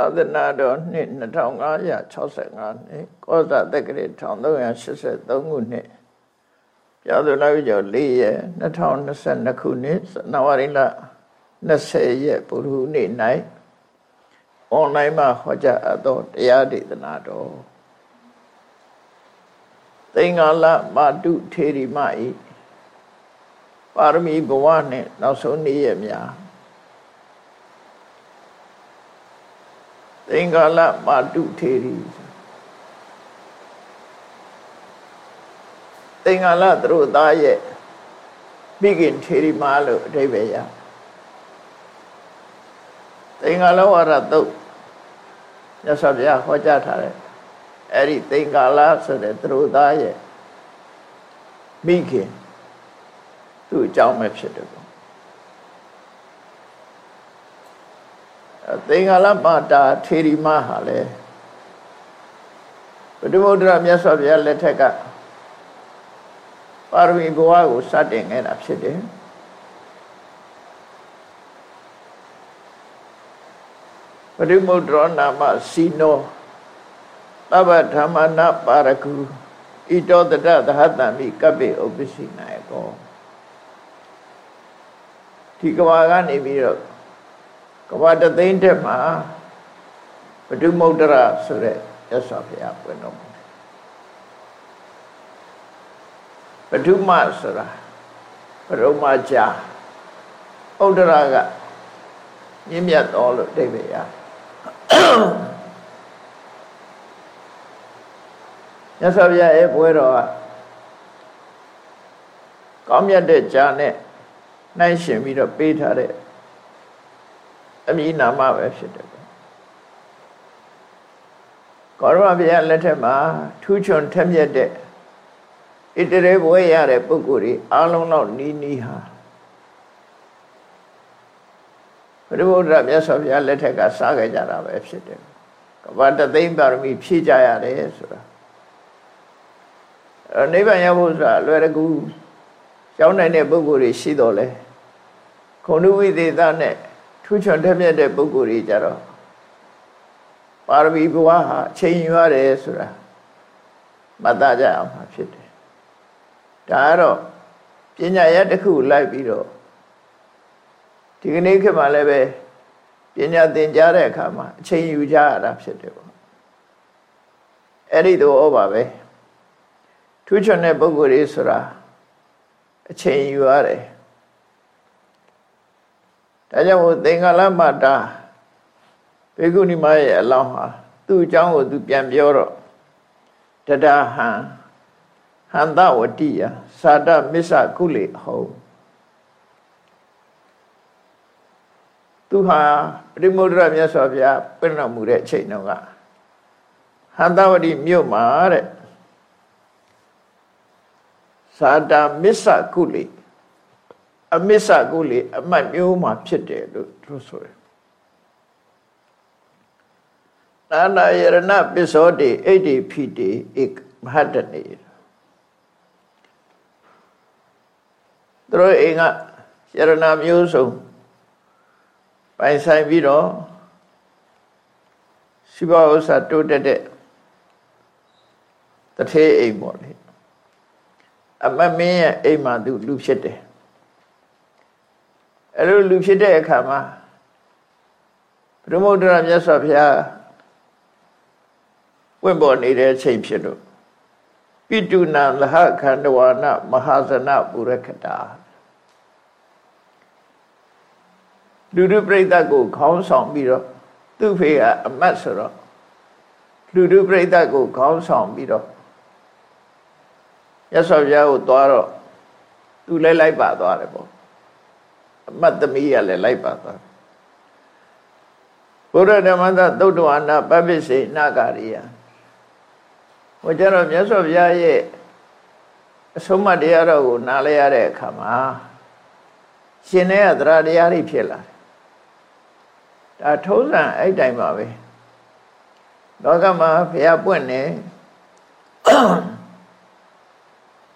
အဒနာတော်နှစ်2565နှစ်ကောဇာတက္ကရာ1383ခုနှစ်ကျောင်းသူနောက်ကျော်၄ရက်2022ခုနှစ်ဇန်နဝါရီလ20ရက်ပုရုနေ့၌အွန်လိုင်းမှာဟောကြားအပ်သောတရားဒေသနာတော်သင်္ဃာလမာတုထေရီမဤပါရမီဘဝနှင့်နောက်ဆုံးနေ့ရက်များ သင်္ကာလမာတုထေရီသင်္ကာလသူတို့သားရဲ့မိခင်ထေရီမာလို့အဓိပ္ပာယ်ရသင်္ကာလဝရတုတ်မြတ်စွာဘုရားဟောကြားထားတယ်အဲ့ဒီသင်္ကာလဆိုတဲ့သူတို့သားရဲ့မိခင်သူ့အကြောင်းပဲဖြစ်တယ် သင်္ဃာလမာတာထေရီမဟာလေဘုဒ္ဓဘုရားမြတ်စွာဘုရားလက်ထက်ကပါရမီဘဝကိုစတင်ခဲ့တာဖြစ်တယ်ပရိမုဒ္ဒရောနာမစီနောသဗ္ဗဓမ္မနာပါရကုဣတောတတသဟတံမိကပ္ပေဥပ္ပစီနာယကောဒီကဘာကနေပြီးတော့ ကဘာတသိန်းတက်မှာပတုမုဒ္ဒရာဆိုတဲ့ရသော်ဘုရားပွင့်တော်မူတယ်ပတုမဆိုတာပရုမကြာဥဒ္ဒရာကမြင့်မြတ်တော်လို့အဓိပ္ပာယ်ရရသော်ဘုရားရဲ့ပွဲတော်ကကောင်းမြတ်တဲ့ကြာနဲ့နှိုင်းရှင်ပြီးတော့ပေးထားတဲ့ အမည်နာမပဲဖြစ်တယ်ကောရမဘုရားလက်ထက်မှာထူးချွန်ထက်မြက်တဲ့ဣတရေဘွဲရတဲ့ပုဂ္ဂိုလ်တွေအားလုံးတော့နီးနီးဟာဘုရားဗုဒ္ဓမြတ်စွာဘုရားလက်ထက်ကစားခဲ့ကြတာပဲဖြစ်တယ်ကဘာတသိမ့်ပါရမီဖြည့်ကြရတယ်ဆိုတာအဲနိဗ္ဗာန်ရောက်ဖို့ဆိုတာလွယ်တကူရောက်နိုင်တဲ့ပုဂ္ဂိုလ်တွေရှိတော်လဲခုံဝိသေသနဲ့ ထူးချွန်တက်မြတ်တဲ့ပုဂ္ဂိုလ်တွေကြတော့ပါရမီဘဝဟာအချိန်ယူရတယ်ဆိုတာမှတ်သားကြအောင်မှာဖြစ်တယ်ဒါကတော့ပညာရတစ်ခုလိုက်ပြီးတော့ဒီကနေ့ခေတ်မှာလည်းပဲပညာသင်ကြားတဲ့အခါမှာအချိန်ယူကြရတာဖြစ်တယ်ပေါ့အဲ့ဒီတော့ဩပါပဲထူးချွန်တဲ့ပုဂ္ဂိုလ်တွေဆိုတာအချိန်ယူရတယ် ဒါကြောင့်သင်္ကာလမတာဘေကုဏီမရဲ့အလောင်းဟာသူ့အကြောင်းကိုသူပြန်ပြောတော့တတဟံဟန္တဝတိယသာတမစ္ဆကုလေဟောသူဟာပရိမုဒ္ဒရမြတ်စွာဘုရားပြည့်တော်မူတဲ့အချိန်တုန်းကဟန္တဝတိမြို့မှာတဲ့သာတမစ္ဆကုလေ အမစ္ဆကိုလေအမှတ်မျိုးမှာဖြစ်တယ်လို့သူဆိုတယ်နာနာယရဏပစ္စောတိအိဋ္ဌိဖိတိဧကမဟတနေသူတို့အိမ်ကယရဏမျိုးစုံပိုင်ဆိုင်ပြီးတော့ရှိဘဥစ္စာတိုးတက်တဲ့တထေးအိမ်ပေါ့လေအမမင်းရဲ့အိမ်မှာသူလူဖြစ်တယ် အဲ့လိုလူဖြစ်တဲ့အခါမှာဘုရမုဒ္ဒရာမြတ်စွာဘုရားဝင့်ပေါ်နေတဲ့အချိန်ဖြစ်လို့ပိတုနာလဟခန္ဓဝါနမဟာဇနပုရခတာလူလူပြိဿကိုခေါင်းဆောင်ပြီးတော့သူ့ဖေကအမတ်ဆိုတော့လူလူပြိဿကိုခေါင်းဆောင်ပြီးတော့ရသော်ဘုရားကိုသွားတော့သူလဲလိုက်ပါသွားတယ်ပေါ့ အမတ်သမီးရလည်းလိုက်ပါသွားဘုရားဓမ္မသသုတ်တဝါနာပပိစေနာဂရိယဟိုကျတော့မြတ်စွာဘုရားရဲ့အဆုံးမတရားတော်ကိုနားလဲရတဲ့အခါမှာရှင်တဲ့သရတရားတွေဖြစ်လာတယ်ဒါထုံးစံအဲ့တိုင်ပါပဲလောကမှာဘုရားပွင့်နေ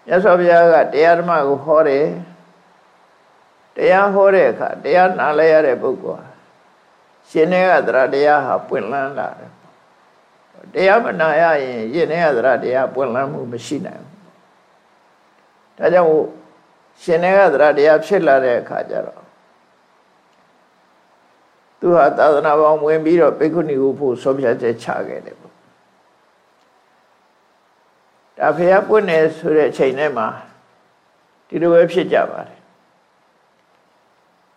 မြတ်စွာဘုရားကတရားဓမ္မကိုဟောတယ် တရားဟောတဲ့အခါတရားနာလဲရတဲ့ပုဂ္ဂိုလ်ဟာရှင်တဲ့ကသရတရားဟာပွင့်လန်းလာတယ်တရားမနာရရင်ရှင်တဲ့ကသရတရားပွင့်လန်းမှုမရှိနိုင်ဘူးဒါကြောင့်ရှင်တဲ့ကသရတရားဖြစ်လာတဲ့အခါကျတော့သူဟာသာသနာပေါင်းဝင်ပြီးတော့ပိက္ခုနီကိုဖို့ဆုံးဖြတ်ချက်ချခဲ့တယ်ပေါ့ဒါဖះပွင့်နေဆိုတဲ့အချိန်ထဲမှာဒီလိုပဲဖြစ်ကြပါတယ်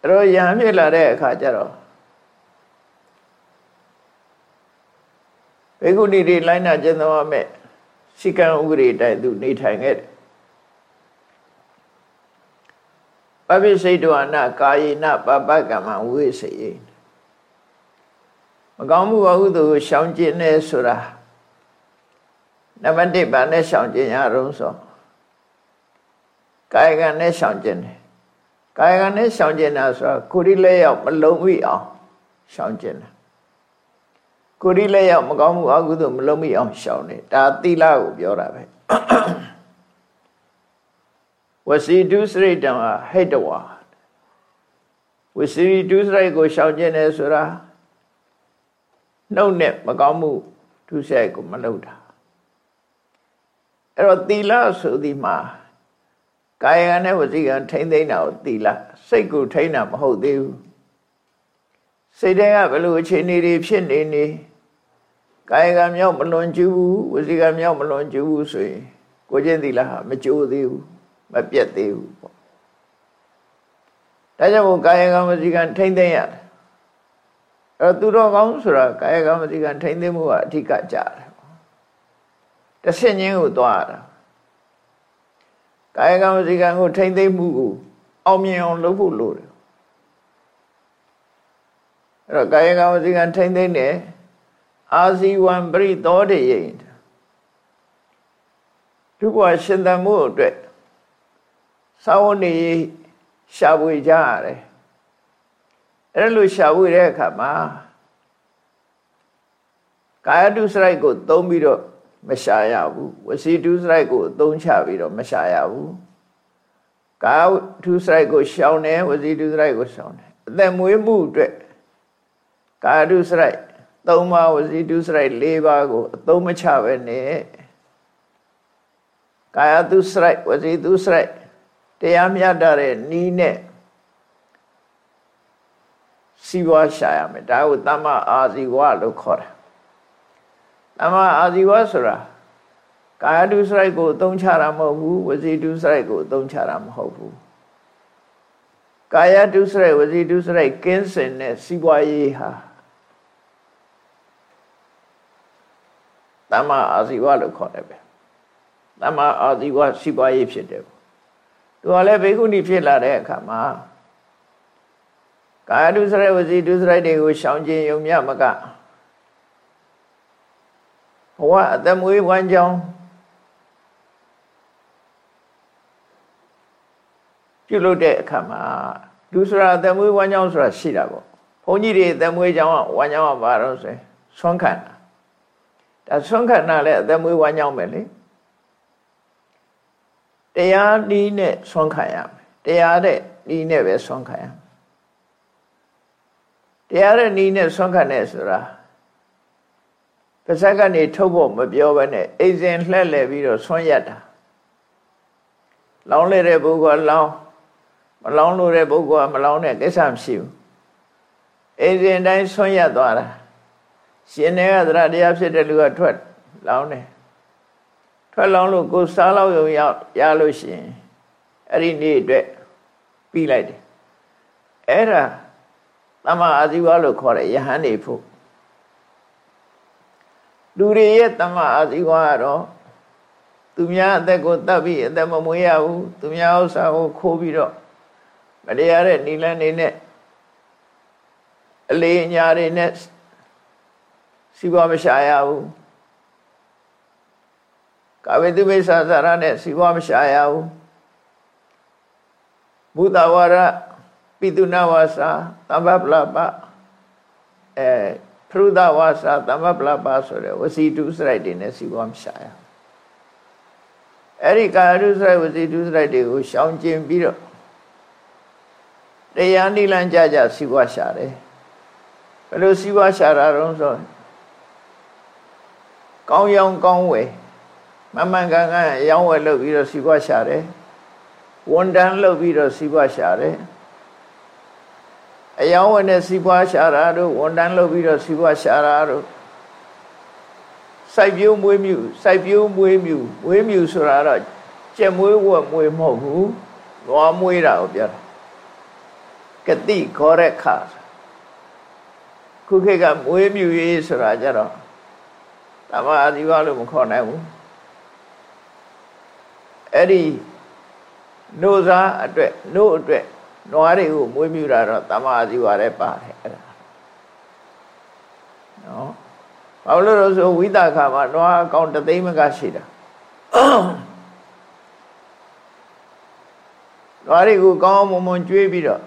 အဲ့တော့ယဟန်ဖြစ်လာတဲ့အခါကျတော့ဘေကုဏီတွေလိုင်းနာကျင့်သုံးရမယ်စီကံဥပဒေတိုင်သူနေထိုင်ခဲ့တယ်ပပိစိတ်တောအနာကာယေနပပကမ္မဝိစေယမကောင်းမှုအဟုသို့ရှောင်ကျင်နေဆိုတာနံပါတ်1ပါနဲ့ရှောင်ကျင်ရအောင်ဆိုကာယကံနဲ့ရှောင်ကျင်တယ် ကာယကံနဲ့ရှောင်ကျင်တာဆိုတာကိုယ်ဒီလက်ရောက်မလုံးမိအောင်ရှောင်ကျင်တယ်ကိုယ်ဒီလက်ရောက်မကောင်းမှုအကုသို့မလုံးမိအောင်ရှောင်တယ်ဒါသီလကိုပြောတာပဲဝစီတုစရိတံဟိတဝါဝစီတုစရိတ်ကိုရှောင်ကျင်တယ်ဆိုတာနှုတ်နဲ့မကောင်းမှုဒုစရိုက်ကိုမလုပ်တာအဲ့တော့သီလဆိုဒီမှာ ကာယကံနဲ့ဝစီကံထိမ့်သိမ့်တာကိုသီလစိတ်ကိုထိမ့်တာမဟုတ်သေးဘူးစိတ်ထဲကဘယ်လိုအခြေအနေတွေဖြစ်နေနေကာယကံမြောက်မလွန်ကျူးဘူးဝစီကံမြောက်မလွန်ကျူးဘူးဆိုရင်ကိုချင်းသီလဟာမကျိုးသေးဘူးမပြတ်သေးဘူးပေါ့ဒါကြောင့်ကာယကံဝစီကံထိမ့်သိမ့်ရတယ်အဲ့တော့သူတော်ကောင်းဆိုတာကာယကံဝစီကံထိမ့်သိမ့်မှုကအဓိကကြတယ်တဆင့်ချင်းကိုသွားရတာ ကာယကံဝစီကံကိုထိမ့်သိမ့်မှုကိုအောင်မြင်အောင်လုပ်ဖို့လိုတယ်အဲ့တော့ကာယကံဝစီကံထိမ့်သိမ့်တယ်အာဇီဝံပရိသောတေယိဒုက္ခရှင်သန်မှုအတွက်သာဝနေရှာဖွေကြရတယ်အဲ့လိုရှာဖွေတဲ့အခါမှာကာယတုစရိုက်ကိုသုံးပြီးတော့ မရှာရဘူးဝစီတုစရိုက်ကိုသုံးချပြီးတော့မရှာရဘူးကာယတုစရိုက်ကိုရှောင်တယ်ဝစီတုစရိုက်ကိုရှောင်တယ်အသက်မွေးမှုအတွက်ကာယတုစရိုက်၃ပါးဝစီတုစရိုက်၄ပါးကိုအသုံးမချပဲနဲ့ကာယတုစရိုက်ဝစီတုစရိုက်တရားမြတ်တဲ့နီးနဲ့စီးပွားရှာရမယ်ဒါကိုတမ္မာအာဇီဝလို့ခေါ်တာတ မ္မာအာဇီဝဆိုတာကာယတုစရိုက်ကိုအသုံးချတာမဟုတ်ဘူးဝစီတုစရိုက်ကိုအသုံးချတာမဟုတ်ဘူးကာယတုစရိုက်ဝစီတုစရိုက်ကင်းစင်တဲ့စီးပွားရေးဟာတမ္မာအာဇီဝလို့ခေါ်တယ်ပဲတမ္မာအာဇီဝစီးပွားရေးဖြစ်တယ်သူကလည်းဘေကုဏီဖြစ်လာတဲ့အခါမှာကာယတုစရိုက်ဝစီတုစရိုက်တွေကိုရှောင်ကျင်ယုံမြမက ဘဝအသက်မွေးဝမ်းကြောင်းပြုလုပ်တဲ့အခါမှာလူဆိုတာအသက်မွေးဝမ်းကြောင်းဆိုတာရှိတာပေါ့ဘုန်းကြီးတွေအသက်မွေးကြောင်းဝမ်းကြောင်းကဘာလို့ဆိုဆွမ်းခံတာဒါဆွမ်းခံတာလည်းအသက်မွေးဝမ်းကြောင်းပဲလေတရားဤနဲ့ဆွမ်းခံရမယ်တရားတဲ့ဤနဲ့ပဲဆွမ်းခံရမယ်တရားရဲ့နီးနဲ့ဆွမ်းခံတဲ့ဆိုတာ ပါဇက်ကနေထုတ်ဖို့မပြောဘဲနဲ့အိဇင်လှက်လှယ်ပြီးတော့ဆွမ်းရက်တာလောင်းလေတဲ့ပုဂ္ဂိုလ်လောင်းမလောင်းလို့တဲ့ပုဂ္ဂိုလ်ကမလောင်းတဲ့ကိစ္စမရှိဘူးအိဇင်တိုင်းဆွမ်းရက်သွားတာရှင်တွေကသရတရားဖြစ်တဲ့လူကထွက်လောင်းတယ်ထွက်လောင်းလို့ကိုစားလောက်ရုံရောက်ရလို့ရှိရင်အဲ့ဒီနေ့အတွက်ပြီးလိုက်တယ်အဲ့ဒါတမအာဇီဝလို့ခေါ်တဲ့ယဟန်နေဖို့ လူတွေရဲ့တမအာဇီဝကတော့သူများအသက်ကိုတတ်ပြီးအသက်မမွေးရဘူးသူများဥစ္စာကိုခိုးပြီးတော့မတရားတဲ့နိလန်းနေနဲ့အလေးညာတွေနဲ့စီးပွားမရှာရဘူးကာဝေတုမိစ္ဆာသရနဲ့စီးပွားမရှာရဘူးဘုဒ္ဓဝါဒပိတုနာဝါစာသမ္ပပလပအဲ ဖရုဒဝါစာသမ္ပပလပဆိုတဲ့ဝစီတုစရိုက်တွေနဲ့စီပွားမရှာရအဲ့ဒီကာယတုစရိုက်ဝစီတုစရိုက်တွေကိုရှောင်ကျင်ပြီးတော့တရားနိလန်ကြကြစီပွားရှာတယ်ဘယ်လိုစီးပွားရှာတာတော့ဆိုကောင်းရောင်ကောင်းဝယ်မမှန်ကန်ကန်ရောင်းဝယ်လုပ်ပြီးတော့စီးပွားရှာတယ်ဝန်တန်းလုပ်ပြီးတော့စီးပွားရှာတယ် အယောင်းဝယ်နဲ့စီးပွားရှာတာတို့ဝန်တန်းလုပ်ပြီးတော့စီးပွားရှာတာတို့စိုက်ပျိုးမွေးမြူစိုက်ပျိုးမွေးမြူမွေးမြူဆိုတာတော့ကြက်မွေးဝက်မွေးမဟုတ်ဘူးနွားမွေးတာကိုပြောတာကတိခေါ်တဲ့ခါခုခေတ်ကမွေးမြူရေးဆိုတာကြတော့တမအာဇီဝလို့မခေါ်နိုင်ဘူးအဲ့ဒီနှုတ်စားအတွက်နှုတ်အတွက် နွားတွေကိုမွေးမြူတာတော့တမအာဇီဝလည်းပါတယ်အဲ့ဒါနော်ဘာလို့လဲဆိုဝိသခါမှာနွားအကောင်တသိန်းမကရှိတာနွားတွေကိုကောင်းမွန်မွန်ကျွေးပြီးတော့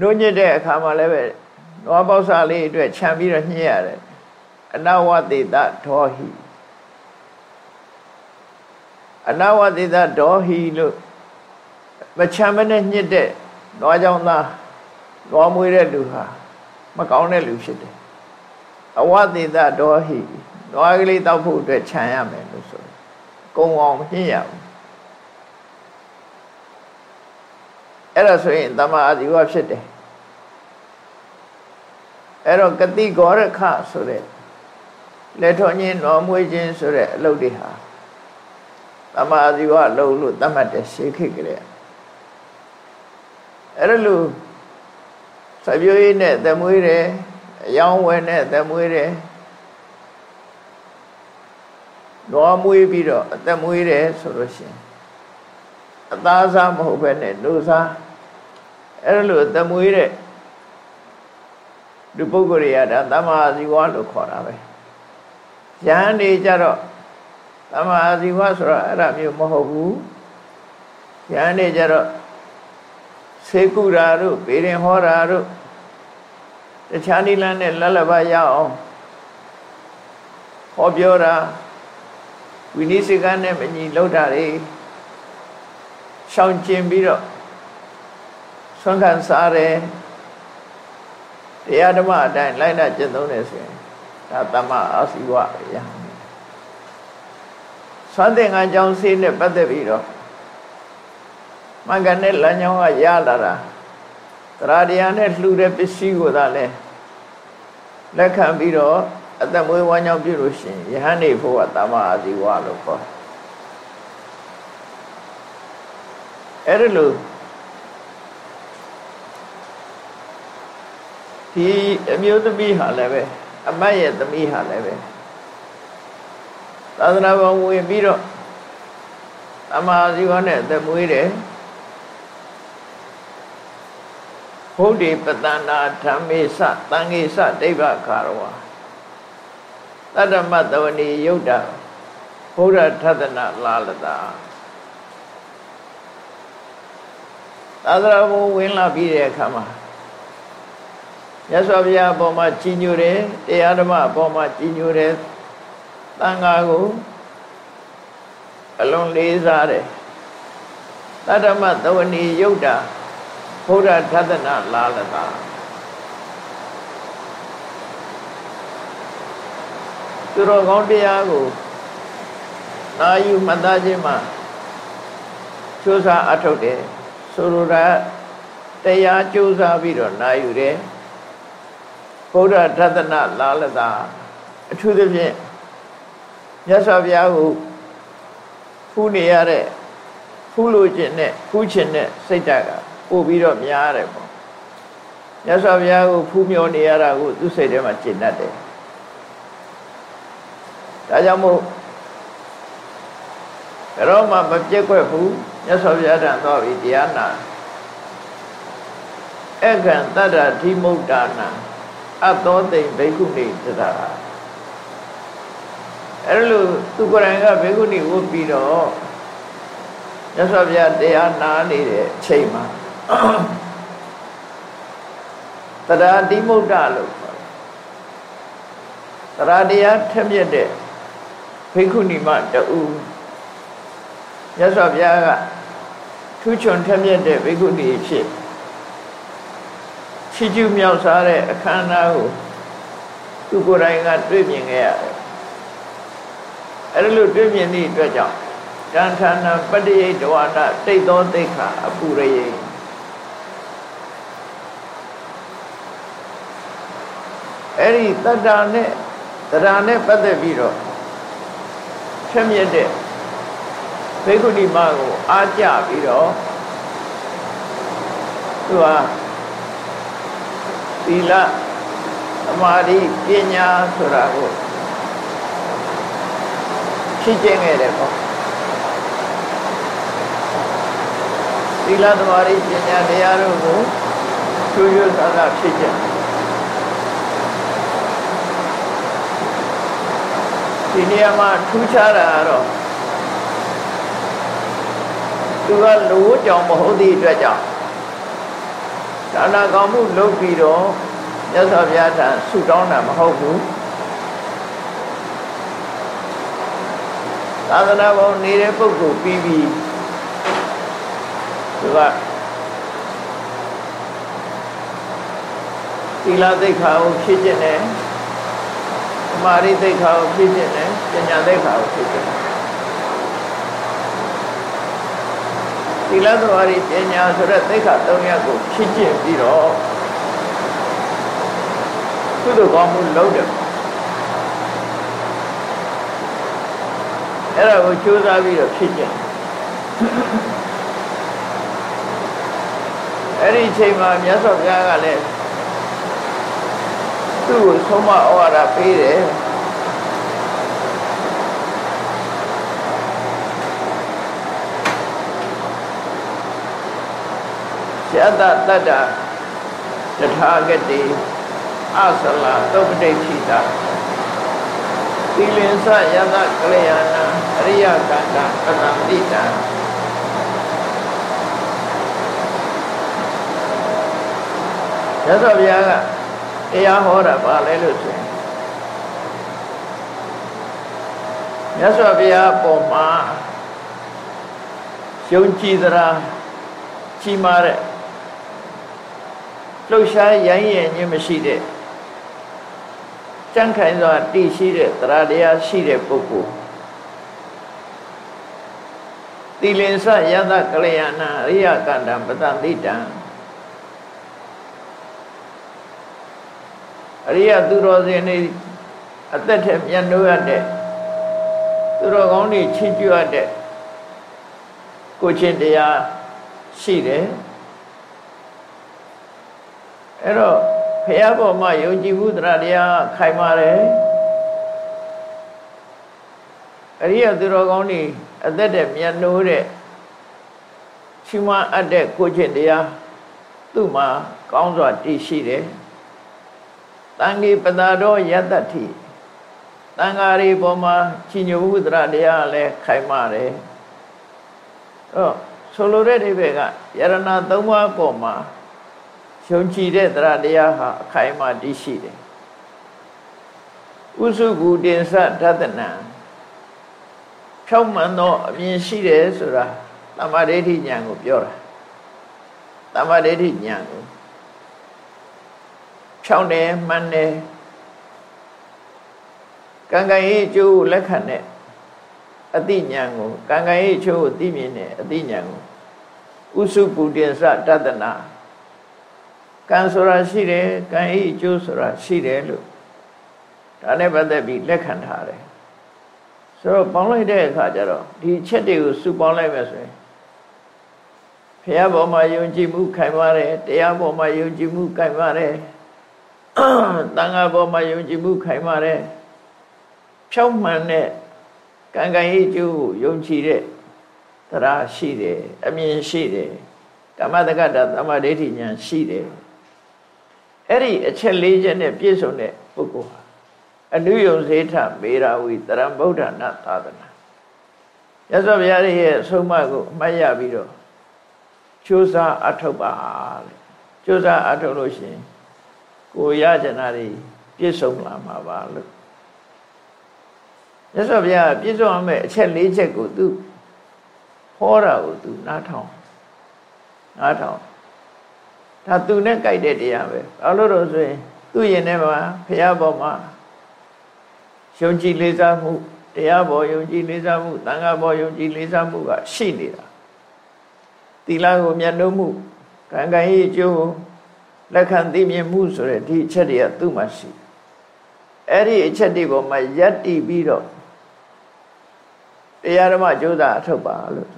နှုတ်ညစ်တဲ့အခါမှာလည်းပဲနွားပေါက်စားလေးအတွက်ခြံပြီးတော့ညှိရတယ်အနဝတိတဒေါဟိအနဝတိတဒေါဟိလို့ မချမ်းမနဲ့ညှစ်တဲ့နွားကြောင့်သားနွားမွေးတဲ့လူဟာမကောင်းတဲ့လူဖြစ်တယ်အဝတိတဒေါဟိနွားကလေးတောက်ဖို့အတွက်ခြံရမယ်လို့ဆိုတယ်ကုံအောင်မညှစ်ရဘူးအဲ့ဒါဆိုရင်တမအာဇီဝဖြစ်တယ်အဲ့တော့ကတိဂောရခဆိုတဲ့လက်ထောညင်းတော်မွေးခြင်းဆိုတဲ့အလုပ်တွေဟာတမအာဇီဝအလုပ်လို့သတ်မှတ်တဲ့ရှေးခေတ်ကလေး အဲ့ဒါလို့စပြိုးရင်းနဲ့သမွေးတယ်အယောင်းဝယ်နဲ့သမွေးတယ်နွားမွေးပြီးတော့အသက်မွေးတယ်ဆိုလို့ရှိရင်အသားစားမဟုတ်ဘဲနဲ့နှုတ်စားအဲ့ဒါလို့အသက်မွေးတဲ့လူပုဂ္ဂိုလ်တွေကဒါတမ္မာဇီဝလို့ခေါ်တာပဲယဟန်နေကြတော့တမ္မာဇီဝဆိုတော့အဲ့ဒါမျိုးမဟုတ်ဘူးယဟန်နေကြတော့ စေကုရာတို့ပေရင်ဟောရာတို့တခြားနိလန်းနဲ့လက်လက်ပါရအောင်ဟောပြောတာဝိနည်းစကန်းနဲ့မညီလောက်တာတွေရှောင်ကျင်ပြီးတော့ဆွမ်းခံစားတယ်တရားဓမ္မအတိုင်းလိုက်နာကျင့်သုံးတယ်ဆိုရင်ဒါတမအာစီဝရဆွမ်းသင်္ကန်းကြောင့်စေးနဲ့ပတ်သက်ပြီးတော့ မင်္ဂနဲ့လမ်းကြောင်းကရလာတာတရားတရားနဲ့လှူတဲ့ပစ္စည်းကိုသာလဲလက်ခံပြီးတော့အသက်မွေးဝမ်းကြောင်းပြုလို့ရှိရင်ယဟန်နေဖို့ကတမအာစီဝလို့ခေါ်အဲ့ဒါလို့ဒီအမျိုးသမီးဟာလည်းပဲအမတ်ရဲ့သမီးဟာလည်းပဲသာသနာ့ဘုံဝင်ပြီးတော့အမဇီဝနဲ့အသက်မွေးတယ် ဘုဒ္ဓေပတနာဓမ္မေစသံဃေစဒိဗ္ဗခါရဝတတ္တမတဝနီယုတ်တာဘုရားထသနာလာလတာသာသနာ့ဘုံဝင်လာပြီးတဲ့အခါမှာမြတ်စွာဘုရားအပေါ်မှာကြီးညိုတယ်တရားဓမ္မအပေါ်မှာကြီးညိုတယ်တန်ခါကိုအလုံးလေးစားတယ်တတ္တမသဝနီယုတ်တာ ဘုရားထသနာလာလတာသူတော်ကောင်းတရားကိုနာယူမှတ်သားခြင်းမှာကျိုးစားအထုတ်တယ်ဆိုလိုတာတရားကျိုးစားပြီးတော့နာယူတယ်ဗုဒ္ဓဒသနလာလတာအထူးသဖြင့်မြတ်စွာဘုရားကိုဖူးနေရတဲ့ဖူးလို့ခြင်းနဲ့ဖူးခြင်းနဲ့စိတ်ဓာတ်က ပို့ပြီးတော့များတယ်ပေါ့မြတ်စွာဘုရားကိုဖူးမြော်နေရတာကိုသူ့စိတ်ထဲမှာကျင့်တတ်တယ်ဒါကြောင့်မို့ဘယ်တော့မှမပြက်ကွက်ဘူးမြတ်စွာဘုရားတန်သွားပြီတရားနာအကံတတ္တဓိမုဒ္ဒါနာအသောသိဘိက္ခုနိတရာအဲ့လိုသူကိုယ်တိုင်ကဘိက္ခုနိဝတ်ပြီးတော့မြတ်စွာဘုရားတရားနာနေတဲ့အချိန်မှာ တရားတိမုဒ္ဒလို့ခေါ်တယ်တရားတရားထက်မြက်တဲ့ဘိက္ခုနီမတူမြတ်စွာဘုရားကထူးချွန်ထက်မြက်တဲ့ဘိက္ခုနီဖြစ်ခြချီကျူးမြောက်စားတဲ့အခမ်းအနားကိုသူကိုယ်တိုင်ကတွေ့မြင်ခဲ့ရတယ်အဲ့လိုတွေ့မြင်သည့်အတွက်ကြောင့်တန်ထာနာပတ္တိယတဝါဒတိတ်သောသိက္ခာအပူရယေ အဲ့ဒီတတ္တာနဲ့တရားနဲ့ပတ်သက်ပြီးတော့ချက်မြက်တဲ့ဘေကုဏီမကိုအားကြပြီးတော့သူဟာသီလသမာဓိပညာဆိုတာကိုဖြည့်ကျင့်ခဲ့တယ်ပေါ့သီလသမာဓိပညာတရားတို့ကိုကျိုးကျိုးစားစားဖြည့်ကျင့် ဒီနေရာမှာထူးခြားတာကတော့သူကလူကြောင်မဟုတ်သည့်အတွက်ကြောင့်ဒါနာကောင်းမှုလုပ်ပြီးတော့မြတ်စွာဘုရားထံဆုတောင်းတာမဟုတ်ဘူးသာသနာ့ဘောင်နေတဲ့ပုဂ္ဂိုလ်ပြီးပြီးသူကသီလသိက္ခာကိုဖြည့်ကျင့်တယ်သ မာဓိသိက္ခာကိုဖြည့်ကျင့်တယ်ပညာသိက္ခာကိုဖြည့်ကျင့်တယ်သီလသမာဓိပညာဆိုတဲ့သိက္ခာ၃ရပ်ကိုဖြည့်ကျင့်ပြီးတော့ကုသိုလ်ကောင်းမှုလုပ်တယ်အဲ့ဒါကိုကြိုးစားပြီးတော့ဖြည့်ကျင့်အဲ့ဒီအချိန်မှာမြတ်စွာဘုရားကလည်း သူ့ကိုဆုံးမဩဝါဒပေးတယ်ယတတတ္တတထာဂတိအသလသုပတိခိတာသီလင်္စယတကလျာဏအရိယကန္တပတံတိတံရသော်ဘုရားက တရားဟောတာပါလဲလို့ဆိုရင်မြတ်စွာဘုရားပုံမှာယုံကြည်သလားကြီးမားတဲ့လှုပ်ရှားရိုင်းရင်ခြင်းမရှိတဲ့ကြံ့ခိုင်စွာတည်ရှိတဲ့တရားတရားရှိတဲ့ပုဂ္ဂိုလ်သီလင်္စယသကလျာဏအရိယကန္တံပတံတိတံ အရိယသူတော်စင်တွေအသက်ထက်မြတ်နိုးရတဲ့သူတော်ကောင်းတွေချီးကျူးရတဲ့ကိုချင်းတရားရှိတယ်အဲ့တော့ဖះပေါ်မှာယုံကြည်မှုတရားတရားခိုင်မာတယ်အရိယသူတော်ကောင်းတွေအသက်တဲ့မြတ်နိုးတဲ့ချီးမွမ်းအပ်တဲ့ကိုချင်းတရားသူ့မှာကောင်းစွာတည်ရှိတယ် တန်ကြီးပတာတော်ယတ္တတိတန်ဃာရီပေါ်မှာချီညိုမှုတရားတရားလည်းခိုင်မာတယ်အဲ့ဆိုလိုတဲ့ဒီဘက်ကယရဏသုံးပါးပေါ်မှာယုံကြည်တဲ့တရားတရားဟာအခိုင်အမာတည်ရှိတယ်ဥစုကူတင်္စဒသနံဖြောက်မှန်သောအမြင်ရှိတယ်ဆိုတာတမ္မာဒိဋ္ဌိဉာဏ်ကိုပြောတာတမ္မာဒိဋ္ဌိဉာဏ်ကို ဖြောင်းတယ်မှန်တယ်ကံကံရေးအကျိုးလက်ခံတဲ့အတိဉာဏ်ကိုကံကံရေးအကျိုးကိုသိမြင်တဲ့အတိဉာဏ်ကိုဥစုပူတင်္စတသနာကံဆိုတာရှိတယ်ကံဤအကျိုးဆိုတာရှိတယ်လို့ဒါနဲ့ပတ်သက်ပြီးလက်ခံထားတယ်ဆိုတော့ပေါင်းလိုက်တဲ့အခါကျတော့ဒီချက်တွေကိုစုပေါင်းလိုက်မယ်ဆိုရင်ဘုရားပေါ်မှာယုံကြည်မှုခိုင်မာတယ်တရားပေါ်မှာယုံကြည်မှုခိုင်မာတယ် တန်ခါပေါ်မှာယုံကြည်မှုခိုင်မာတယ်ဖြောက်မှန်တဲ့ကံကံဤကျိုးကိုယုံကြည်တဲ့တရားရှိတယ်အမြင်ရှိတယ်ကမ္မတက္ကတာသမ္မာဒိဋ္ဌိဉာဏ်ရှိတယ်အဲ့ဒီအချက်လေးချက်နဲ့ပြည့်စုံတဲ့ပုဂ္ဂိုလ်ဟာအနုယုံစေထမေရာဝီတရံဗုဒ္ဓနာသာသနာရသော်ဘုရားရဲ့အဆုံးအမကိုအမှတ်ရပြီးတော့ကြိုးစားအထောက်ပါတဲ့ကြိုးစားအထောက်လို့ရှိရင် ကိုရကျနာတွေပြည့်စုံလာမှာပါလို့ရသော်ဘုရားပြည့်စုံအောင်မဲ့အချက်လေးချက်ကိုသူဟောတာကိုသူနားထောင်နားထောင်ဒါသူနဲ့ကြိုက်တဲ့တရားပဲဘာလို့လို့ဆိုရင်သူ့ရင်ထဲမှာဘုရားပေါ်မှာယုံကြည်လေးစားမှုတရားပေါ်ယုံကြည်လေးစားမှုသံဃာပေါ်ယုံကြည်လေးစားမှုကရှိနေတာသီလကိုမြတ်လို့မှုကံကံဤကျိုး လက်ခံသိမြင်မှုဆိုတဲ့ဒီအချက်တွေကသူ့မှာရှိအဲ့ဒီအချက်တွေပေါ်မှာယက်တည်ပြီးတော့တရားဓမ္မကြိုးစားအထုတ်ပါလို့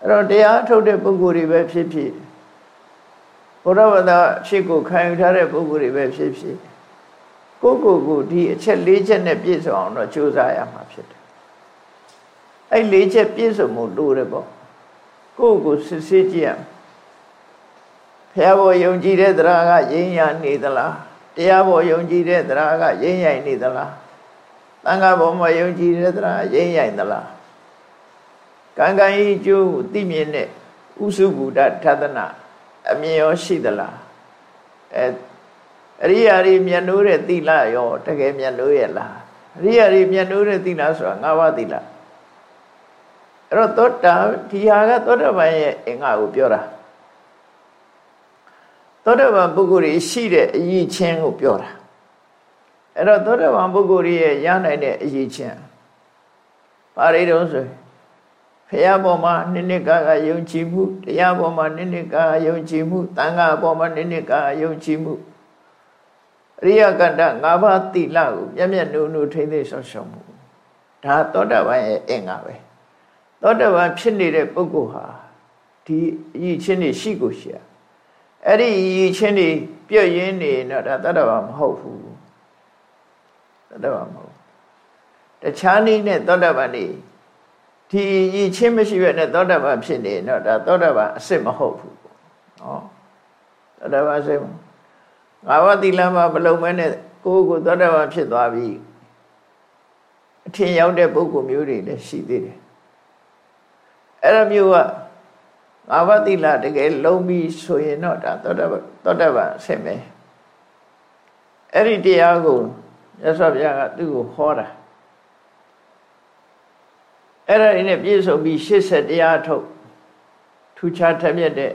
အဲ့တော့တရားအထုတ်တဲ့ပုဂ္ဂိုလ်တွေပဲဖြစ်ဖြစ်ဘုရားဝတ္တဖြစ်ကိုခံယူထားတဲ့ပုဂ္ဂိုလ်တွေပဲဖြစ်ဖြစ်ကိုကိုကိုဒီအချက်၄ချက်နဲ့ပြည့်စုံအောင်တော့ကြိုးစားရမှာဖြစ်တယ်အဲ့၄ချက်ပြည့်စုံမှုလိုတယ်ပေါ့ကိုကိုစစ်စစ်ကြည့်ရ ဖះဘောယုံကြည်တဲ့တရားကရင်းရနေသလားတရားဘောယုံကြည်တဲ့တရားကရင်းရိုင်နေသလားသံဃာဘောမှာယုံကြည်တဲ့တရားရင်းရိုင်သလားကံကံဤကျိုးသိမြင်တဲ့ဥစုဘူဒထသနာအမြင်ရောရှိသလားအဲအရိယာတွေမျက်နှိုးတဲ့သီလရောတကယ်မျက်နှိုးရဲ့လားအရိယာတွေမျက်နှိုးတဲ့သီလဆိုတာ၅ပါးသီလအဲ့တော့သောတာဒီဟာကသောတာပန်ရဲ့အင်္ဂါကိုပြောတာ သောတာပန်ပုဂ္ဂိုလ်ကြီးရှိတဲ့အရေးချင်းကိုပြောတာအဲ့တော့သောတာပန်ပုဂ္ဂိုလ်ကြီးရဲ့ရနိုင်တဲ့အရေးချင်းပါရိတုံးဆိုဖះပေါ်မှာနိနိကာကယုံကြည်မှုတရားပေါ်မှာနိနိကာယုံကြည်မှုတန်ခါပေါ်မှာနိနိကာယုံကြည်မှုအရိယကတ္တ၅ပါးတိလကိုမျက်မျက်နှုံနှုံထိမ့်သိဆော့ရှော့မှုဒါသောတာပန်ရဲ့အင်္ဂါပဲသောတာပန်ဖြစ်နေတဲ့ပုဂ္ဂိုလ်ဟာဒီအရေးချင်းတွေရှိကိုရှိရ အဲ့ဒီအရေးချင်းတွေပြည့်ရင်းနေတော့ဒါသောတာပန်မဟုတ်ဘူးသောတာပန်မဟုတ်တခြားနည်းနဲ့သောတာပန်နေဒီရည်ချင်းမရှိဘဲနဲ့သောတာပန်ဖြစ်နေတော့ဒါသောတာပန်အစစ်မဟုတ်ဘူးပေါ့နော်သောတာပန်အစစ်ငါးပါးသီလမှာမလုံမဲနဲ့ကိုယ်ကိုသောတာပန်ဖြစ်သွားပြီအထင်ရောက်တဲ့ပုဂ္ဂိုလ်မျိုးတွေလည်းရှိသေးတယ်အဲ့လိုမျိုးက ငါးပါးသီလတကယ်လုံပြီဆိုရင်တော့ဒါသောတာပန်သောတာပန်အစစ်ပဲအဲ့ဒီတရားကိုရသော်ဘုရားကသူ့ကိုဟောတာအဲ့ဒါတွေနဲ့ပြည့်စုံပြီးရှေ့ဆက်တရားထုတ်ထူခြားထက်မြက်တဲ့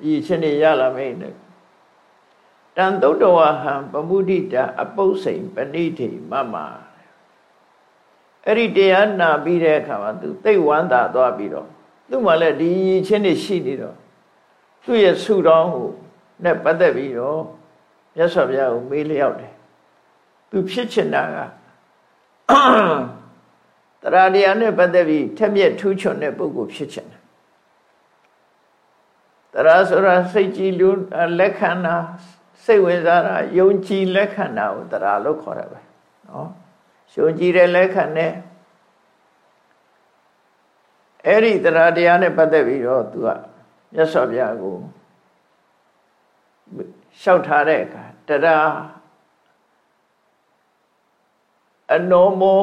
အရေးချင်းတွေရလာမယ်နဲ့တန်တုတ်တော်ဟံပမုဒိတာအပုပ်စိန်ပဏိတိမမအဲ့ဒီတရားနာပြီးတဲ့အခါမှာသူသိဝမ်းသာသွားပြီးတော့ သူ့မှာလည်းဒီရည်ချင်းတွေရှိနေတော့သူ့ရဲ့ဆုတောင်းကိုနဲ့ပတ်သက်ပြီးတော့မြတ်စွာဘုရားကိုမေးလျောက်တယ်သူဖြစ်ချင်တာကတရားတရားနဲ့ပတ်သက်ပြီးထက်မြက်ထူးချွန်တဲ့ပုဂ္ဂိုလ်ဖြစ်ချင်တယ်တရားဆိုတာစိတ်ကြည်လူလက်ခံတာစိတ်ဝင်စားတာယုံကြည်လက်ခံတာကိုတရားလို့ခေါ်ရပဲနော်ယုံကြည်တဲ့လက်ခံတဲ့ အဲ့ဒီတရားတရားနဲ့ပတ်သက်ပြီးတော့သူကမြတ်စွာဘုရားကိုလျှောက်ထားတဲ့အခါတရားအနောမော